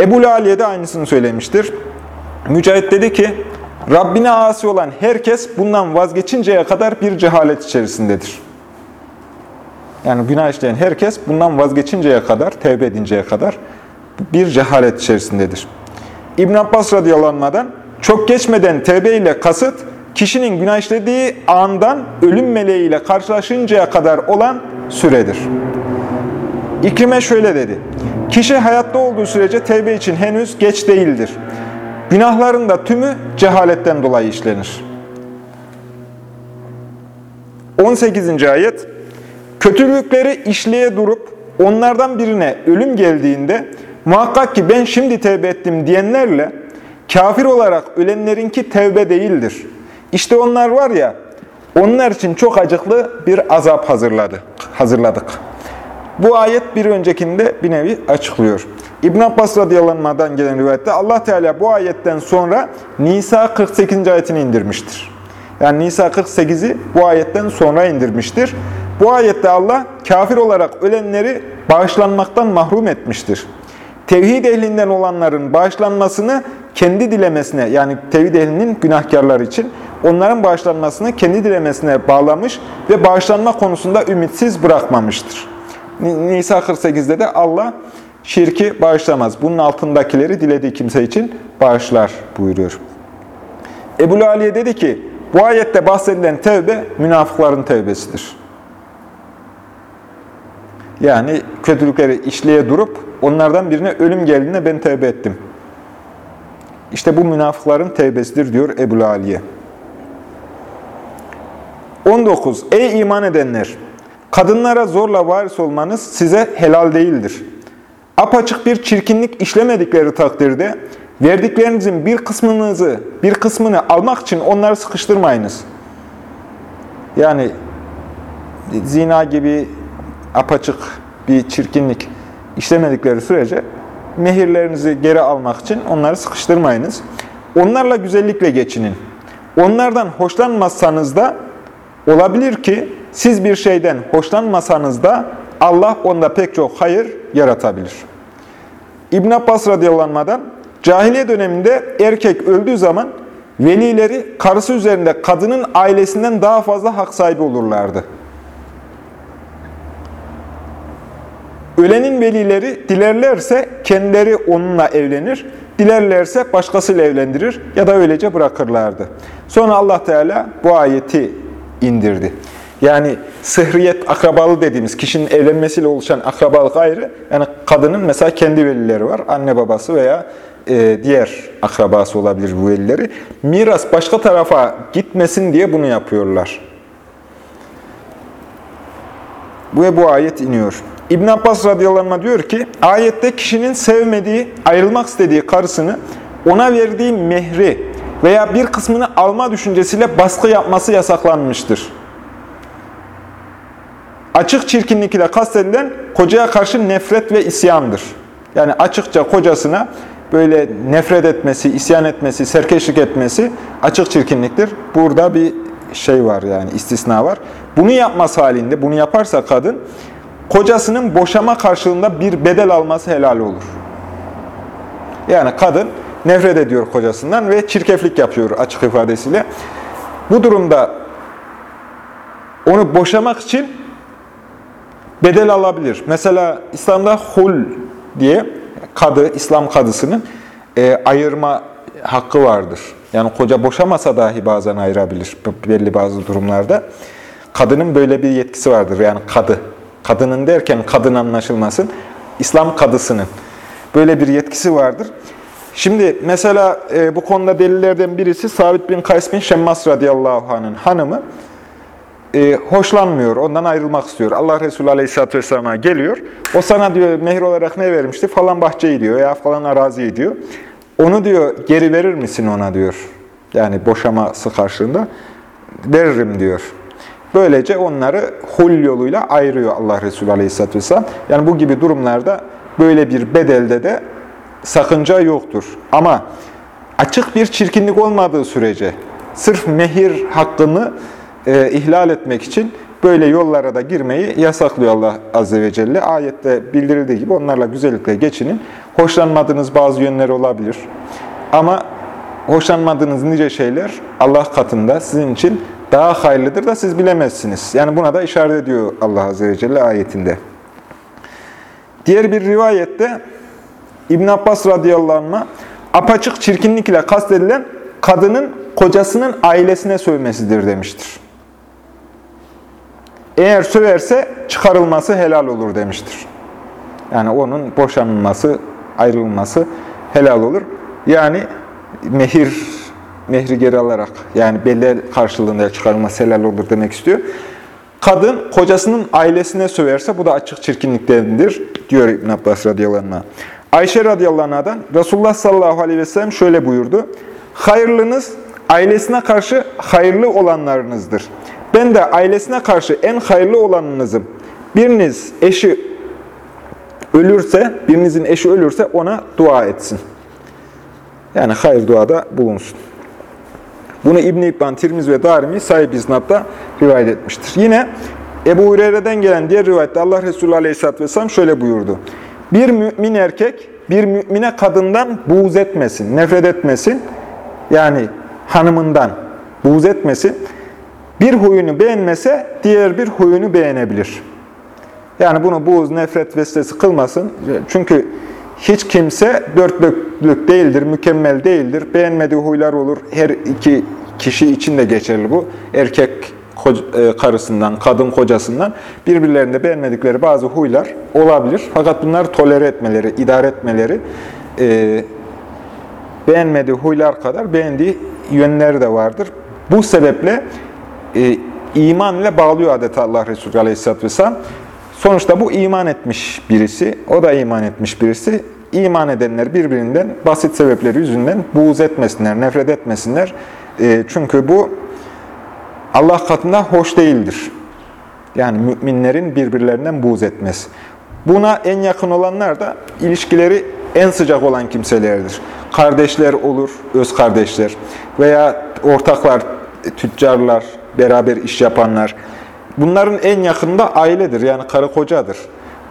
Ebu Aliye de aynısını söylemiştir. Mücahit dedi ki, Rabbine asi olan herkes bundan vazgeçinceye kadar bir cehalet içerisindedir. Yani günah işleyen herkes bundan vazgeçinceye kadar, tevbe edinceye kadar bir cehalet içerisindedir. İbn Abbas radıyallahu çok geçmeden tevbe ile kasıt, kişinin günah işlediği andan ölüm meleğiyle karşılaşıncaya kadar olan süredir. İkrime şöyle dedi. Kişi hayatta olduğu sürece tevbe için henüz geç değildir. Günahların da tümü cehaletten dolayı işlenir. 18. ayet Kötülükleri işleye durup onlardan birine ölüm geldiğinde muhakkak ki ben şimdi tevbe ettim diyenlerle kafir olarak ölenlerinki tevbe değildir. İşte onlar var ya onlar için çok acıklı bir azap hazırladı, hazırladık. Bu ayet bir öncekinde bir nevi açıklıyor. İbn Abbas radıyallahu gelen rivayette Allah Teala bu ayetten sonra Nisa 48. ayetini indirmiştir. Yani Nisa 48'i bu ayetten sonra indirmiştir. Bu ayette Allah kafir olarak ölenleri bağışlanmaktan mahrum etmiştir. Tevhid ehlinden olanların bağışlanmasını kendi dilemesine yani tevhid ehlinin günahkarlar için onların bağışlanmasını kendi dilemesine bağlamış ve bağışlanma konusunda ümitsiz bırakmamıştır. Nisa 48'de de Allah şirki bağışlamaz. Bunun altındakileri dilediği kimse için bağışlar buyuruyor. Ebu Aliye dedi ki, bu ayette bahsedilen tevbe münafıkların tevbesidir. Yani kötülükleri işleye durup onlardan birine ölüm geldiğinde ben tevbe ettim. İşte bu münafıkların tevbesidir diyor Ebu Aliye. 19. Ey iman edenler! Kadınlara zorla varis olmanız size helal değildir. Apaçık bir çirkinlik işlemedikleri takdirde verdiklerinizin bir kısmınızı, bir kısmını almak için onları sıkıştırmayınız. Yani zina gibi apaçık bir çirkinlik işlemedikleri sürece mehirlerinizi geri almak için onları sıkıştırmayınız. Onlarla güzellikle geçinin. Onlardan hoşlanmazsanız da olabilir ki siz bir şeyden hoşlanmasanız da Allah onda pek çok hayır yaratabilir. İbn Abbas radıyallahu cahiliye döneminde erkek öldüğü zaman velileri karısı üzerinde kadının ailesinden daha fazla hak sahibi olurlardı. Ölenin velileri dilerlerse kendileri onunla evlenir, dilerlerse başkasıyla evlendirir ya da öylece bırakırlardı. Sonra Allah Teala bu ayeti indirdi. Yani sıhriyet akrabalı dediğimiz kişinin evlenmesiyle oluşan akrabalık ayrı. Yani kadının mesela kendi velileri var. Anne babası veya e, diğer akrabası olabilir bu velileri. Miras başka tarafa gitmesin diye bunu yapıyorlar. Bu bu ayet iniyor. İbn Abbas radıyallahu diyor ki, ayette kişinin sevmediği, ayrılmak istediği karısını ona verdiği mehri veya bir kısmını alma düşüncesiyle baskı yapması yasaklanmıştır. Açık çirkinlik ile kastedilen kocaya karşı nefret ve isyandır. Yani açıkça kocasına böyle nefret etmesi, isyan etmesi, serkeşlik etmesi açık çirkinliktir. Burada bir şey var yani istisna var. Bunu yapması halinde, bunu yaparsa kadın, kocasının boşama karşılığında bir bedel alması helal olur. Yani kadın nefret ediyor kocasından ve çirkeflik yapıyor açık ifadesiyle. Bu durumda onu boşamak için bedel alabilir. Mesela İslam'da hul diye kadı, İslam kadısının e, ayırma hakkı vardır. Yani koca boşamasa dahi bazen ayırabilir belli bazı durumlarda. Kadının böyle bir yetkisi vardır. Yani kadı. Kadının derken kadın anlaşılmasın. İslam kadısının böyle bir yetkisi vardır. Şimdi mesela e, bu konuda delillerden birisi Sabit bin Kays bin Şemmas radıyallahu anh'ın hanımı e, hoşlanmıyor, ondan ayrılmak istiyor. Allah Resulü aleyhisselatü vesselam'a geliyor. O sana diyor mehir olarak ne vermişti? Falan bahçeyi diyor ya falan araziyi diyor. Onu diyor geri verir misin ona diyor. Yani boşaması karşılığında veririm diyor. Böylece onları hul yoluyla ayırıyor Allah Resulü Aleyhisselatü Vesselam. Yani bu gibi durumlarda böyle bir bedelde de sakınca yoktur. Ama açık bir çirkinlik olmadığı sürece sırf mehir hakkını e, ihlal etmek için böyle yollara da girmeyi yasaklıyor Allah Azze ve Celle. Ayette bildirildiği gibi onlarla güzellikle geçinin. Hoşlanmadığınız bazı yönleri olabilir. Ama hoşlanmadığınız nice şeyler Allah katında sizin için daha hayırlıdır da siz bilemezsiniz. Yani buna da işaret ediyor Allah Azze ve Celle ayetinde. Diğer bir rivayette İbn Abbas radıyallahu anh'a apaçık çirkinlik ile kastedilen kadının kocasının ailesine sövmesidir demiştir. Eğer söverse çıkarılması helal olur demiştir. Yani onun boşanılması, ayrılması helal olur. Yani mehir, mehri geri alarak yani bedel karşılığında çıkarılması helal olur demek istiyor. Kadın kocasının ailesine söverse bu da açık çirkinliktendir diyor İbn Abbas radıyallahu anh. Ayşe radıyallahu anh'dan Resulullah sallallahu aleyhi ve sellem şöyle buyurdu. Hayırlınız ailesine karşı hayırlı olanlarınızdır. Ben de ailesine karşı en hayırlı olanınızım. Biriniz eşi ölürse, birinizin eşi ölürse ona dua etsin. Yani hayır duada bulunsun. Bunu İbn-i İbban, Tirmiz ve Darimi sahip iznatla rivayet etmiştir. Yine Ebu Hureyre'den gelen diğer rivayette Allah Resulü Aleyhisselatü Vesselam şöyle buyurdu. Bir mümin erkek bir mümine kadından buğz etmesin, nefret etmesin. Yani hanımından buğz etmesin. Bir huyunu beğenmese diğer bir huyunu beğenebilir. Yani bunu buğz, nefret vesilesi kılmasın. Çünkü hiç kimse dört dörtlük değildir, mükemmel değildir. Beğenmediği huylar olur. Her iki kişi için de geçerli bu. Erkek e, karısından, kadın kocasından birbirlerinde beğenmedikleri bazı huylar olabilir. Fakat bunları tolere etmeleri, idare etmeleri e, beğenmediği huylar kadar beğendiği yönleri de vardır. Bu sebeple e, iman ile bağlıyor adeta Allah Resulü Aleyhisselatü Vesselam. Sonuçta bu iman etmiş birisi, o da iman etmiş birisi. İman edenler birbirinden basit sebepleri yüzünden buğz etmesinler, nefret etmesinler. E, çünkü bu Allah katında hoş değildir. Yani müminlerin birbirlerinden buğz etmesi. Buna en yakın olanlar da ilişkileri en sıcak olan kimselerdir. Kardeşler olur, öz kardeşler veya ortaklar, tüccarlar, beraber iş yapanlar. Bunların en yakında ailedir, yani karı kocadır.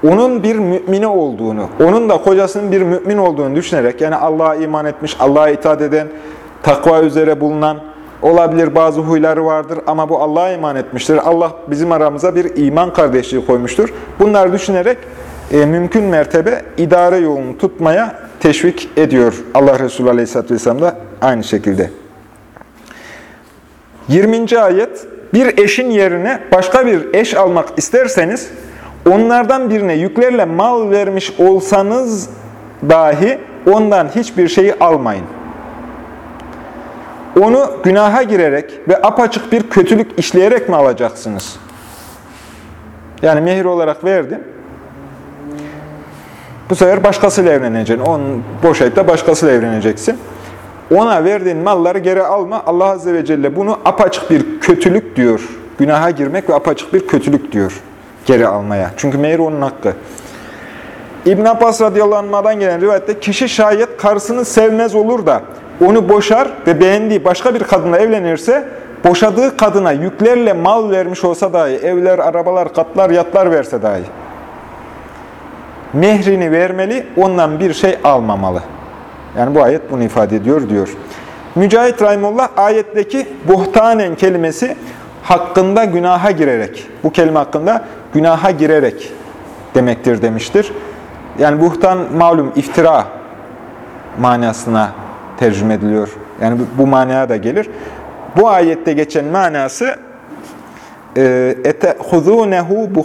Onun bir mümine olduğunu, onun da kocasının bir mümin olduğunu düşünerek, yani Allah'a iman etmiş, Allah'a itaat eden, takva üzere bulunan, olabilir bazı huyları vardır ama bu Allah'a iman etmiştir. Allah bizim aramıza bir iman kardeşliği koymuştur. Bunları düşünerek e, mümkün mertebe idare yolunu tutmaya teşvik ediyor Allah Resulü Aleyhisselatü Vesselam da aynı şekilde. 20. ayet, bir eşin yerine başka bir eş almak isterseniz, onlardan birine yüklerle mal vermiş olsanız dahi ondan hiçbir şeyi almayın. Onu günaha girerek ve apaçık bir kötülük işleyerek mi alacaksınız? Yani mehir olarak verdim. Bu sefer başkasıyla evleneceksin. Onun boşayıp da başkasıyla evleneceksin. Ona verdiğin malları geri alma. Allah Azze ve Celle bunu apaçık bir kötülük diyor. Günaha girmek ve apaçık bir kötülük diyor geri almaya. Çünkü mehir onun hakkı. İbn Abbas radıyallahu anh'dan gelen rivayette kişi şayet karısını sevmez olur da onu boşar ve beğendiği başka bir kadınla evlenirse boşadığı kadına yüklerle mal vermiş olsa dahi, evler, arabalar, katlar, yatlar verse dahi mehrini vermeli, ondan bir şey almamalı. Yani bu ayet bunu ifade ediyor diyor. Mücahit Rahimullah ayetteki buhtanen kelimesi hakkında günaha girerek, bu kelime hakkında günaha girerek demektir demiştir. Yani buhtan malum iftira manasına tercüme ediliyor. Yani bu manaya da gelir. Bu ayette geçen manası ete etehuzûnehu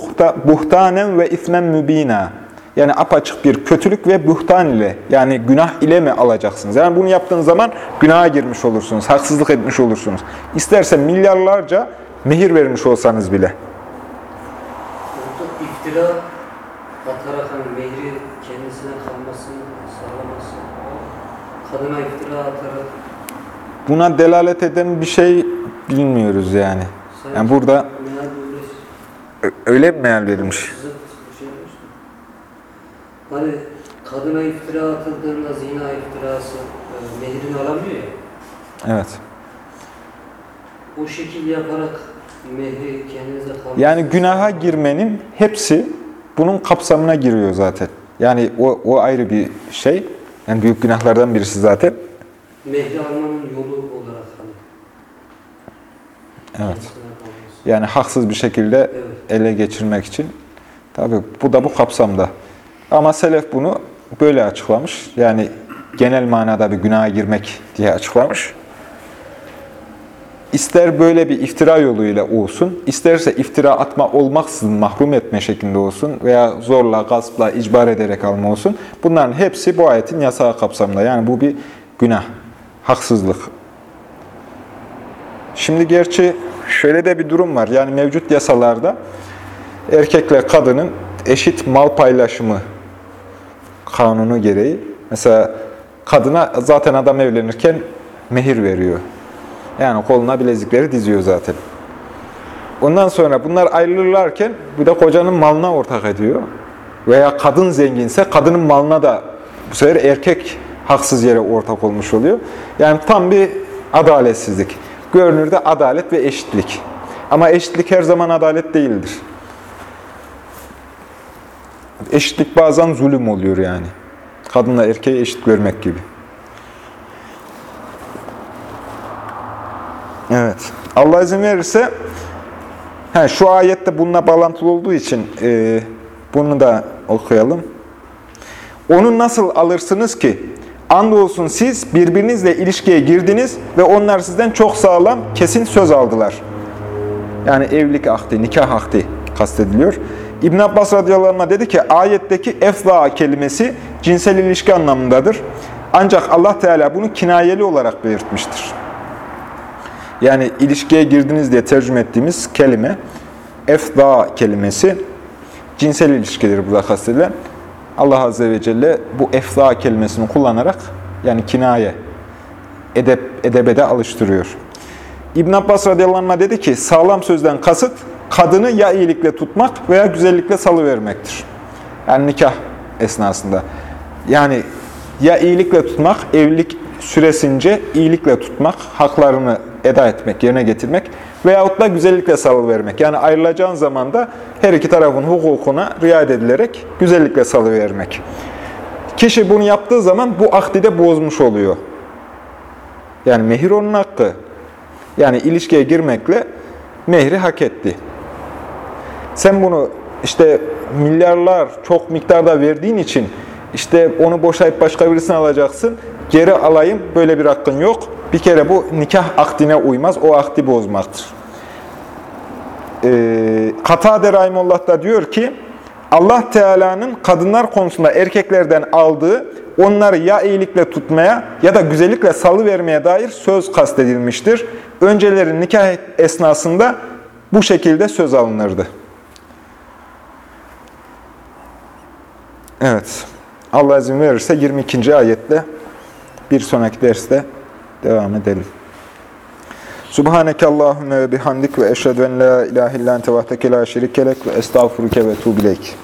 buhtanen ve ifmen mübina yani apaçık bir kötülük ve buhtan ile yani günah ile mi alacaksınız? Yani bunu yaptığınız zaman günaha girmiş olursunuz, haksızlık etmiş olursunuz. İsterse milyarlarca mehir vermiş olsanız bile. İftira atarak hani mehri kendisine kalmasını sağlaması, kadına iftira atarak Buna delalet eden bir şey bilmiyoruz yani. Yani burada öyle mi meal verilmiş? zıt bir şey yapmış mı? Hani kadına iftira atıldığında zina iftirası e, mehrini alamıyor ya. Evet. O şekil yaparak mehri kendinize kalması. Yani günaha girmenin hepsi bunun kapsamına giriyor zaten. Yani o, o ayrı bir şey. Yani büyük günahlardan birisi zaten. Mehri almanın yolu olarak hani. Evet. Yani haksız bir şekilde Evet. ele geçirmek için. Tabi bu da bu kapsamda. Ama selef bunu böyle açıklamış. Yani genel manada bir günaha girmek diye açıklamış. ister böyle bir iftira yoluyla olsun, isterse iftira atma olmaksızın mahrum etme şeklinde olsun veya zorla, gaspla, icbar ederek alma olsun. Bunların hepsi bu ayetin yasağı kapsamında. Yani bu bir günah, haksızlık. Şimdi gerçi şöyle de bir durum var. Yani mevcut yasalarda erkekle kadının eşit mal paylaşımı kanunu gereği. Mesela kadına zaten adam evlenirken mehir veriyor. Yani koluna bilezikleri diziyor zaten. Ondan sonra bunlar ayrılırlarken bir de kocanın malına ortak ediyor. Veya kadın zenginse kadının malına da bu sefer erkek haksız yere ortak olmuş oluyor. Yani tam bir adaletsizlik. Görünürde adalet ve eşitlik. Ama eşitlik her zaman adalet değildir. Eşitlik bazen zulüm oluyor yani. Kadınla erkeği eşit görmek gibi. Evet. Allah izin verirse he, şu ayette bununla bağlantılı olduğu için e, bunu da okuyalım. Onu nasıl alırsınız ki? Andolsun siz birbirinizle ilişkiye girdiniz ve onlar sizden çok sağlam, kesin söz aldılar. Yani evlilik akdi, nikah akdi kastediliyor. İbn Abbas radıyallahu dedi ki ayetteki efla kelimesi cinsel ilişki anlamındadır. Ancak Allah Teala bunu kinayeli olarak belirtmiştir. Yani ilişkiye girdiniz diye tercüme ettiğimiz kelime efda kelimesi cinsel ilişkidir burada kastedilen. Allah Azze ve Celle bu efda kelimesini kullanarak yani kinaye edep, edebede alıştırıyor. İbn Abbas radıyallahu anh dedi ki sağlam sözden kasıt kadını ya iyilikle tutmak veya güzellikle salıvermektir. Yani nikah esnasında. Yani ya iyilikle tutmak, evlilik süresince iyilikle tutmak, haklarını eda etmek, yerine getirmek veyahut da güzellikle salıvermek. Yani ayrılacağın zaman da her iki tarafın hukukuna riayet edilerek güzellikle salıvermek. Kişi bunu yaptığı zaman bu akdi de bozmuş oluyor. Yani mehir onun hakkı. Yani ilişkiye girmekle mehri hak etti. Sen bunu işte milyarlar çok miktarda verdiğin için işte onu boşayıp başka birisini alacaksın. Geri alayım böyle bir hakkın yok. Bir kere bu nikah akdine uymaz. O akdi bozmaktır. Ee, Katade Rahimullah da diyor ki Allah Teala'nın kadınlar konusunda erkeklerden aldığı onları ya iyilikle tutmaya ya da güzellikle salıvermeye dair söz kastedilmiştir. Önceleri nikah esnasında bu şekilde söz alınırdı. Evet. Allah izin verirse 22. ayetle bir sonraki derste devam edelim. Subhaneke Allahümme ve bihamdik ve eşhedü en la ilahe illan tevahdeke la şerikelek ve estağfuruke ve tuğbileyk.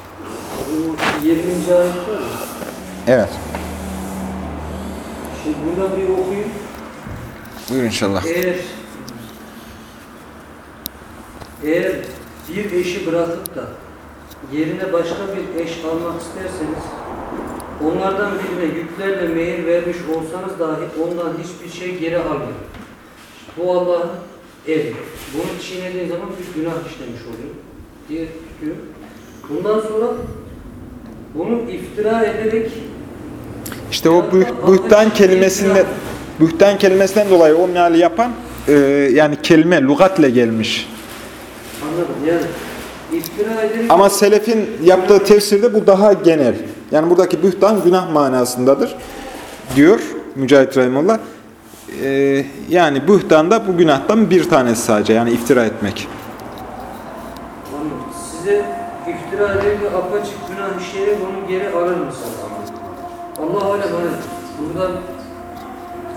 Bu 20. ayet var. Evet. Şimdi burada bir okuyayım. Buyur inşallah. Eğer eğer bir eşi bırakıp da yerine başka bir eş almak isterseniz onlardan birine yüklerle mehir vermiş olsanız dahi ondan hiçbir şey geri almayın. Bu Allah'ın evi. Bunu çiğnediğin zaman bir günah işlemiş oluyor diye tutuyor. Bundan sonra bunu iftira ederek İşte o büh- bühtan kelimesinden kelimesinden dolayı o meali yapan e, yani kelime lügatle gelmiş. anladım yani Ama selefin yaptığı tefsirde bu daha genel. Yani buradaki bühtan günah manasındadır diyor Mücahit Rahimullah. Ee, yani bühtan da bu günahtan bir tanesi sadece yani iftira etmek. Size iftira ederek apaçık günah işleyerek onu geri alır mısınız? Allah alem hani buradan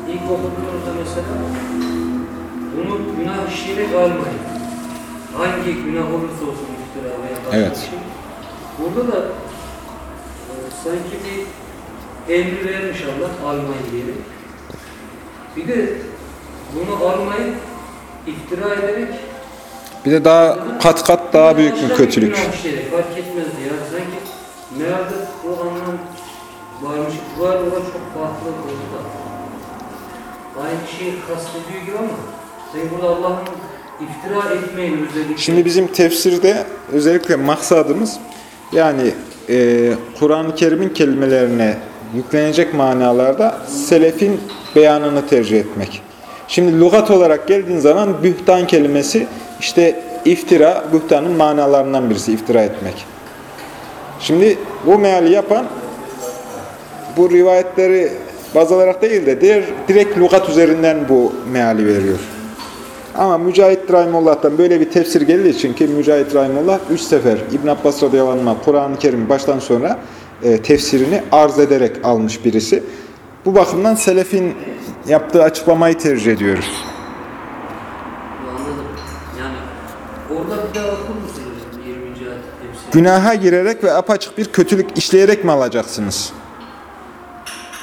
ilk okuduğunuzda mesela bunu günah işleyerek almayın. Hangi günah olursa olsun Evet. Burada da e, sanki bir emri vermiş Allah almayın diye. Bir de bunu almayın iftira ederek Bir de daha kat kat daha büyük bir kötülük. fark etmezdi ya. Sanki meğerde o anlam varmış. Var ola çok farklı oldu da. Aynı şeyi kastediyor gibi ama sanki burada Allah'ın iftira etmeyin özellikle. Şimdi bizim tefsirde özellikle maksadımız yani e, Kur'an-ı Kerim'in kelimelerine yüklenecek manalarda selefin beyanını tercih etmek. Şimdi lügat olarak geldiğin zaman bühtan kelimesi işte iftira, bühtanın manalarından birisi iftira etmek. Şimdi bu meali yapan bu rivayetleri baz alarak değil de diğer, direkt lügat üzerinden bu meali veriyor. Ama Mücahit Rahimullah'tan böyle bir tefsir geldiği için ki Mücahit Rahimullah üç sefer İbn Abbas radıyallahu Kur'an-ı Kerim baştan sonra e, tefsirini arz ederek almış birisi. Bu bakımdan selefin yaptığı açıklamayı tercih ediyoruz. Anladım. Yani orada bir daha okur musunuz 20. ayet tefsiri? Günaha girerek ve apaçık bir kötülük işleyerek mi alacaksınız?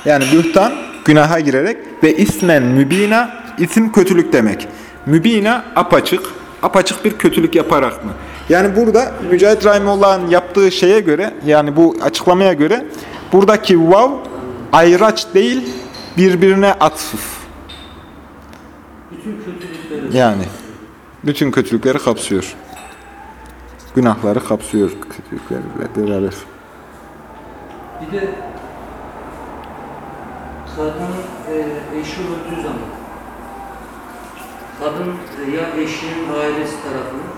Yani bühtan, günaha girerek ve ismen mübina, isim kötülük demek. Mübina, apaçık, apaçık bir kötülük yaparak mı? Yani burada Mücahit Rahimullah'ın yaptığı şeye göre, yani bu açıklamaya göre, buradaki vav, ayraç değil, birbirine atıf. Bütün kötülükleri. Yani bütün kötülükleri kapsıyor. Günahları kapsıyor kötülüklerle beraber. Bir de kadının e, eşi öldüğü zaman kadın e, ya eşinin ailesi tarafından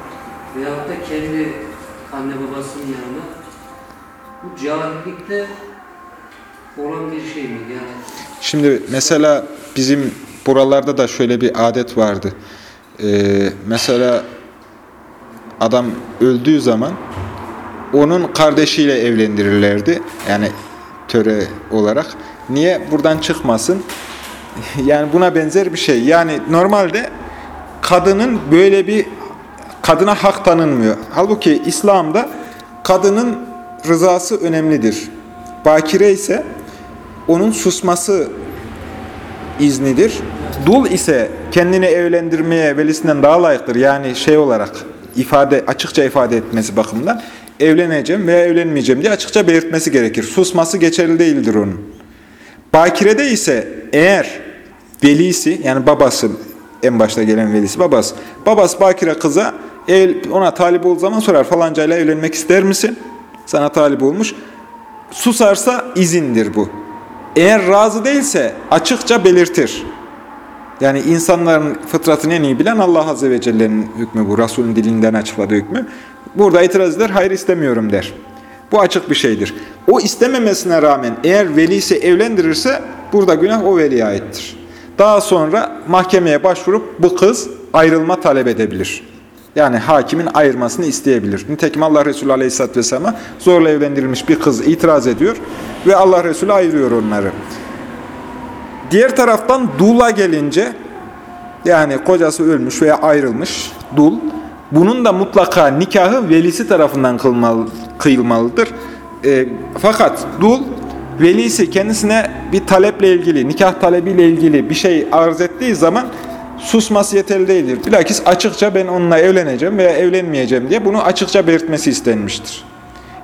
veyahut da kendi anne babasının yanına bu cahillikte olan bir şey mi? Yani Şimdi mesela bizim buralarda da şöyle bir adet vardı. Ee, mesela adam öldüğü zaman onun kardeşiyle evlendirirlerdi. Yani töre olarak. Niye? Buradan çıkmasın. Yani buna benzer bir şey. Yani normalde kadının böyle bir kadına hak tanınmıyor. Halbuki İslam'da kadının rızası önemlidir. Bakire ise onun susması iznidir. Dul ise kendini evlendirmeye velisinden daha layıktır. Yani şey olarak ifade açıkça ifade etmesi bakımından evleneceğim veya evlenmeyeceğim diye açıkça belirtmesi gerekir. Susması geçerli değildir onun. Bakirede ise eğer velisi yani babası en başta gelen velisi babası. Babası bakire kıza ev, ona talip olduğu zaman sorar falancayla evlenmek ister misin? Sana talip olmuş. Susarsa izindir bu. Eğer razı değilse açıkça belirtir. Yani insanların fıtratını en iyi bilen Allah Azze ve Celle'nin hükmü bu. Resulün dilinden açıkladığı hükmü. Burada itiraz eder, hayır istemiyorum der. Bu açık bir şeydir. O istememesine rağmen eğer velisi evlendirirse burada günah o veliye aittir. Daha sonra mahkemeye başvurup bu kız ayrılma talep edebilir. Yani hakimin ayırmasını isteyebilir. Nitekim Allah Resulü Aleyhisselatü Vesselam'a zorla evlendirilmiş bir kız itiraz ediyor ve Allah Resulü ayırıyor onları. Diğer taraftan dula gelince yani kocası ölmüş veya ayrılmış dul bunun da mutlaka nikahı velisi tarafından kılmalı, kıyılmalıdır. E, fakat dul velisi kendisine bir taleple ilgili, nikah talebiyle ilgili bir şey arz ettiği zaman susması yeterli değildir. Bilakis açıkça ben onunla evleneceğim veya evlenmeyeceğim diye bunu açıkça belirtmesi istenmiştir.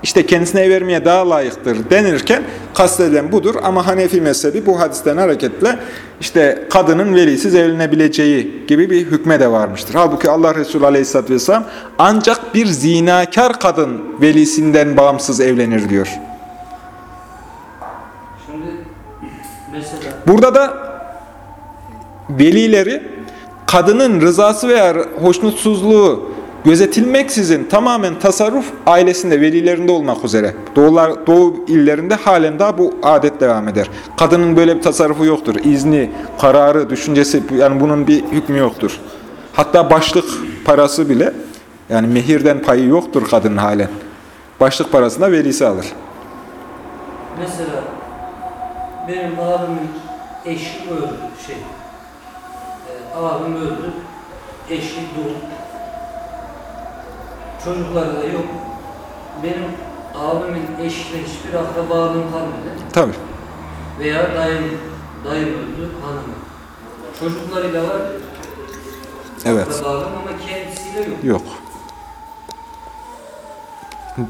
İşte kendisine vermeye daha layıktır denirken kastedilen budur ama Hanefi mezhebi bu hadisten hareketle işte kadının velisiz evlenebileceği gibi bir hükme de varmıştır. Halbuki Allah Resulü Aleyhisselatü Vesselam ancak bir zinakar kadın velisinden bağımsız evlenir diyor. şimdi mesela Burada da velileri kadının rızası veya hoşnutsuzluğu gözetilmeksizin tamamen tasarruf ailesinde, velilerinde olmak üzere. Doğular, doğu illerinde halen daha bu adet devam eder. Kadının böyle bir tasarrufu yoktur. İzni, kararı, düşüncesi yani bunun bir hükmü yoktur. Hatta başlık parası bile yani mehirden payı yoktur kadının halen. Başlık parasını velisi alır. Mesela benim abimin eşi öldü şey. E, abim öldü. Eşi dul. Çocukları da yok. Benim abimin eşiyle hiçbir akrabalığım kalmadı. Tabii. Veya dayım, dayım öldü, hanımı. Çocuklarıyla var. Evet. Akrabalığım ama kendisiyle yok. Yok.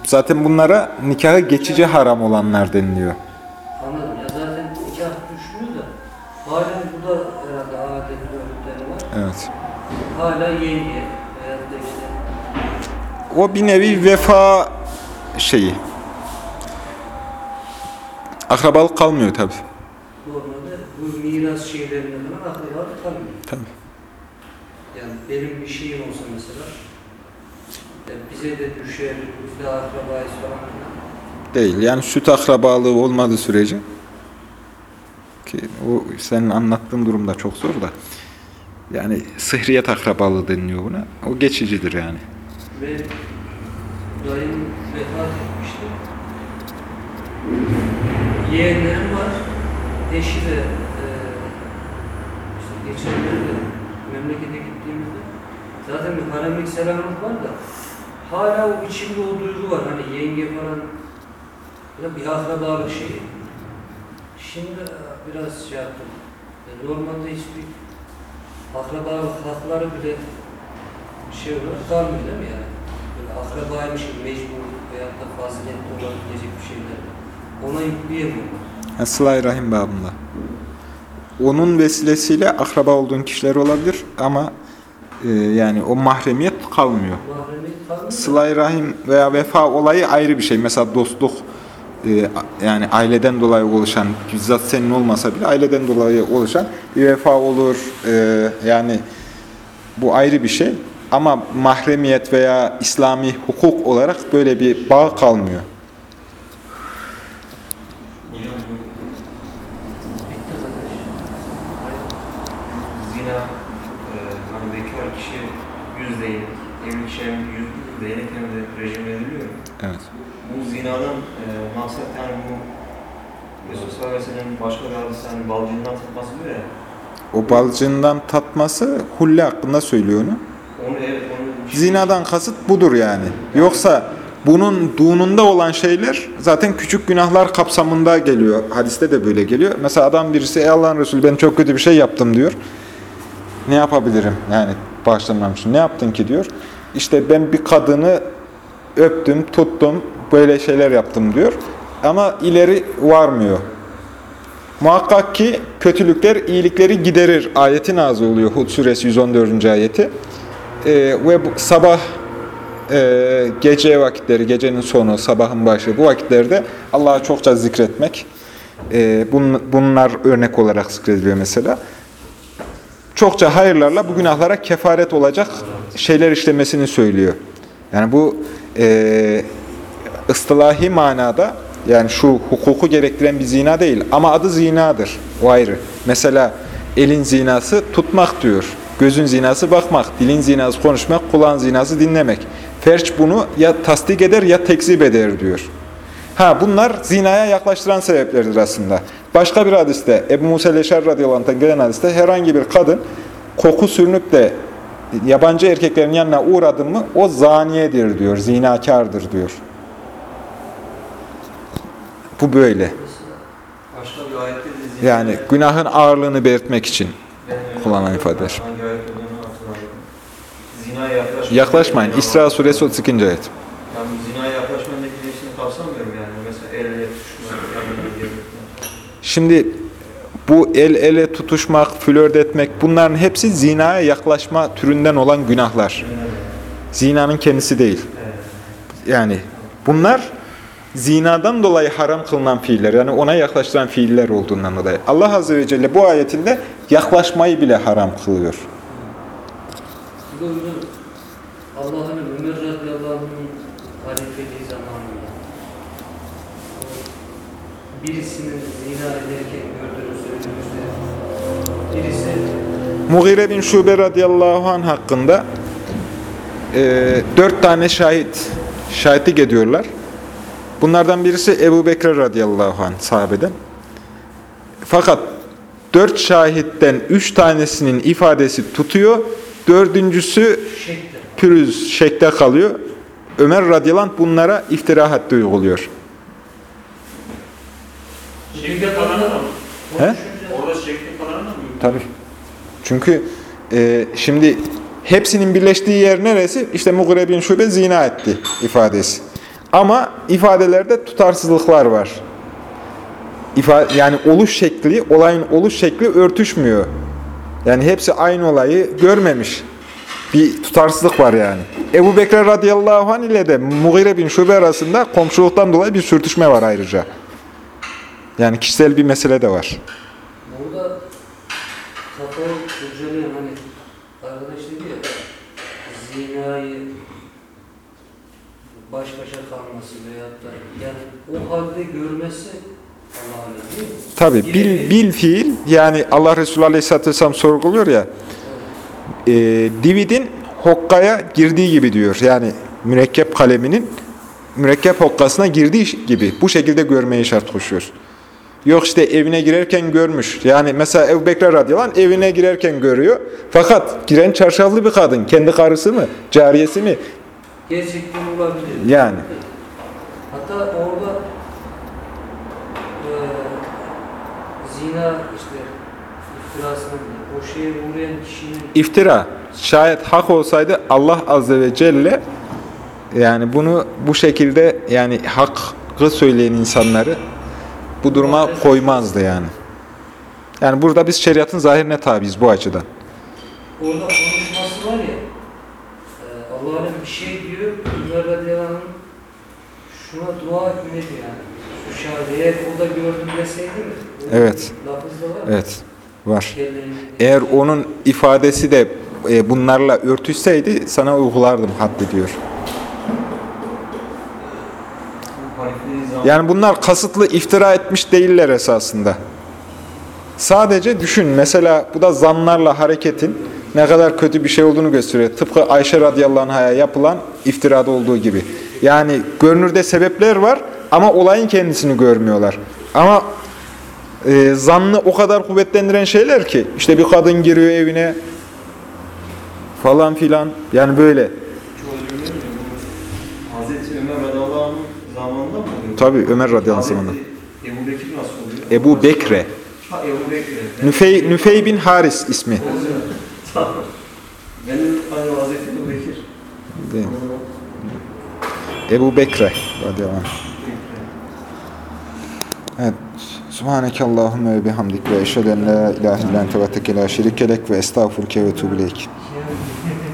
Zaten bunlara nikahı geçici haram olanlar deniliyor. Anladım. Ya zaten nikah düşmüyor da halen bu da herhalde adet örgütleri var. Evet. Hala yenge veyahut da işte O bir nevi vefa şeyi. Akrabalık kalmıyor tabi. normalde bu miras şeylerinde falan akrabalık kalmıyor. Tabii. benim bir şeyim olsa mesela e, bize de düşer, üfle akrabayız falan. Değil. Yani süt akrabalığı olmadığı sürece ki o senin anlattığın durumda çok zor da yani sıhriyet akrabalığı deniliyor buna. O geçicidir yani. Ve dayım vefat etmişti. Yeğenlerim var. Eşi de e, işte geçenlerde memlekete gittiğimizde zaten bir haremlik selamlık var da hala o içimde o duygu var. Hani yenge falan böyle bir akrabalık şeyi. Şimdi e, biraz şey yaptım. E, Normalde hiçbir akrabalık hakları bile şey olarak kalmıyor değil mi yani? Böyle akrabaymış gibi mecbur veyahut da faziletli olabilecek bir şeyler. Ona yükleyemiyorlar. Sıla-i Rahim babında. Onun vesilesiyle akraba olduğun kişiler olabilir ama e, yani o mahremiyet kalmıyor. Mahremiyet kalmıyor. Sıla-i Rahim veya vefa olayı ayrı bir şey. Mesela dostluk e, yani aileden dolayı oluşan, bizzat senin olmasa bile aileden dolayı oluşan bir vefa olur. E, yani bu ayrı bir şey. Ama mahremiyet veya İslami hukuk olarak böyle bir bağ kalmıyor. Hocam bu Bitti arkadaş. Hayır. zina e, hani bekar kişi yüz değnek, evli kişi hem yüz değnek hem de rejim veriliyor. Evet. Bu zinadan e, maksat yani bu Sellem'in başka bir hadisi hani balcından tutması diyor ya. O balcığından tatması hulle hakkında söylüyor onu. Onu evet onu Zinadan kasıt budur yani. Yoksa bunun dununda olan şeyler zaten küçük günahlar kapsamında geliyor. Hadiste de böyle geliyor. Mesela adam birisi ey Allah'ın Resulü ben çok kötü bir şey yaptım diyor. Ne yapabilirim? Yani bağışlanmam için. Ne yaptın ki diyor. İşte ben bir kadını öptüm, tuttum, böyle şeyler yaptım diyor. Ama ileri varmıyor. Muhakkak ki kötülükler iyilikleri giderir. Ayeti nazı oluyor Hud suresi 114. ayeti. Ee, ve bu, sabah e, gece vakitleri, gecenin sonu, sabahın başı bu vakitlerde Allah'ı çokça zikretmek. E, bun, bunlar örnek olarak zikrediliyor mesela. Çokça hayırlarla bu günahlara kefaret olacak şeyler işlemesini söylüyor. Yani bu e, ıstılahi manada yani şu hukuku gerektiren bir zina değil ama adı zinadır. O ayrı. Mesela elin zinası tutmak diyor. Gözün zinası bakmak, dilin zinası konuşmak, kulağın zinası dinlemek. Ferç bunu ya tasdik eder ya tekzip eder diyor. Ha bunlar zinaya yaklaştıran sebeplerdir aslında. Başka bir hadiste Ebu Musa Leşer radıyallahu gelen hadiste herhangi bir kadın koku sürünüp de yabancı erkeklerin yanına uğradı mı o zaniyedir diyor, zinakardır diyor. Bu böyle. Yani günahın ağırlığını belirtmek için. Hatırlamıyorum. ifadeler. Yaklaşmayın. İsra suresi 32. ayet. Yani zinaya yaklaşmanın neticesini kapsamıyorum yani. Mesela el ele tutuşmak, yanına girmek. Şimdi bu el ele tutuşmak, flört etmek bunların hepsi zinaya yaklaşma türünden olan günahlar. Zinanın kendisi değil. Yani bunlar zinadan dolayı haram kılınan fiiller. Yani ona yaklaştıran fiiller olduğundan dolayı. Allah Azze ve Celle bu ayetinde yaklaşmayı bile haram kılıyor. Allah'ın Ömer radıyallahu anh'ın halifeliği zamanında birisinin zina ederken gördüğünü. Birisi Mughire bin Şube radıyallahu anh hakkında e, dört tane şahit şahitlik ediyorlar. Bunlardan birisi Ebu Bekir radıyallahu anh sahabeden. Fakat dört şahitten üç tanesinin ifadesi tutuyor, dördüncüsü şekte. pürüz şekte kalıyor. Ömer radıyallahu anh bunlara iftira haddi uyguluyor. Şekte kalan He? Orada şekli falan mı? Tabii. Çünkü e, şimdi hepsinin birleştiği yer neresi? İşte Mughire bin Şube zina etti ifadesi. Ama ifadelerde tutarsızlıklar var. Yani oluş şekli, olayın oluş şekli örtüşmüyor. Yani hepsi aynı olayı görmemiş. Bir tutarsızlık var yani. Ebu Bekir radıyallahu anh ile de Mughire bin Şube arasında komşuluktan dolayı bir sürtüşme var ayrıca. Yani kişisel bir mesele de var. Burada kafayı kurcalayan hani arkadaş dedi ya zinayı baş başa kalması veyahut da yani o halde görmesi? Tabi bil, bil fiil yani Allah Resulü Aleyhisselatü Vesselam sorguluyor ya e, dividin hokkaya girdiği gibi diyor. Yani mürekkep kaleminin mürekkep hokkasına girdiği gibi bu şekilde görmeyi şart koşuyor. Yok işte evine girerken görmüş. Yani mesela Ebu Bekir radıyallahu evine girerken görüyor. Fakat giren çarşaflı bir kadın. Kendi karısı mı? Cariyesi mi? Gerçekten olabilir. Yani. Hatta orada e, zina işte iftirasına bile, o şeye uğrayan kişinin İftira. Şayet hak olsaydı Allah azze ve celle yani bunu bu şekilde yani hakkı söyleyen insanları bu duruma koymazdı yani. Yani burada biz şeriatın zahirine tabiiz bu açıdan. orada konuşması var ya e, Allah'ın bir şey diyor Ömer radıyallahu anh şuna dua etmedi yani. Şu şahit eğer o da gördüm deseydi mi? O Evet. Lafızda var. Evet. Var. Eğer onun ifadesi de e, bunlarla örtüşseydi sana uygulardım haddi diyor. Yani bunlar kasıtlı iftira etmiş değiller esasında. Sadece düşün mesela bu da zanlarla hareketin ne kadar kötü bir şey olduğunu gösteriyor. Tıpkı Ayşe radıyallahu anh'a yapılan iftirada olduğu gibi. Yani görünürde sebepler var ama olayın kendisini görmüyorlar. Ama e, zannı o kadar kuvvetlendiren şeyler ki işte bir kadın giriyor evine falan filan yani böyle. Hazreti Ömer radıyallahu anh'ın zamanında mı oluyor? Tabi Ömer radıyallahu anh zamanında. Ebu Bekir nasıl oluyor? Ebu Bekre. Ha Ebu Bekir. Nüfey, Nüfey bin Haris ismi. Benim hani Hazreti Ebu Bekir. Değil mi? Ebu Bekre radıyallahu anh. Evet. Subhaneke Allahümme ve bihamdik ve eşheden la ilahe illan tevateke la ve estağfurke ve tuğbileyk.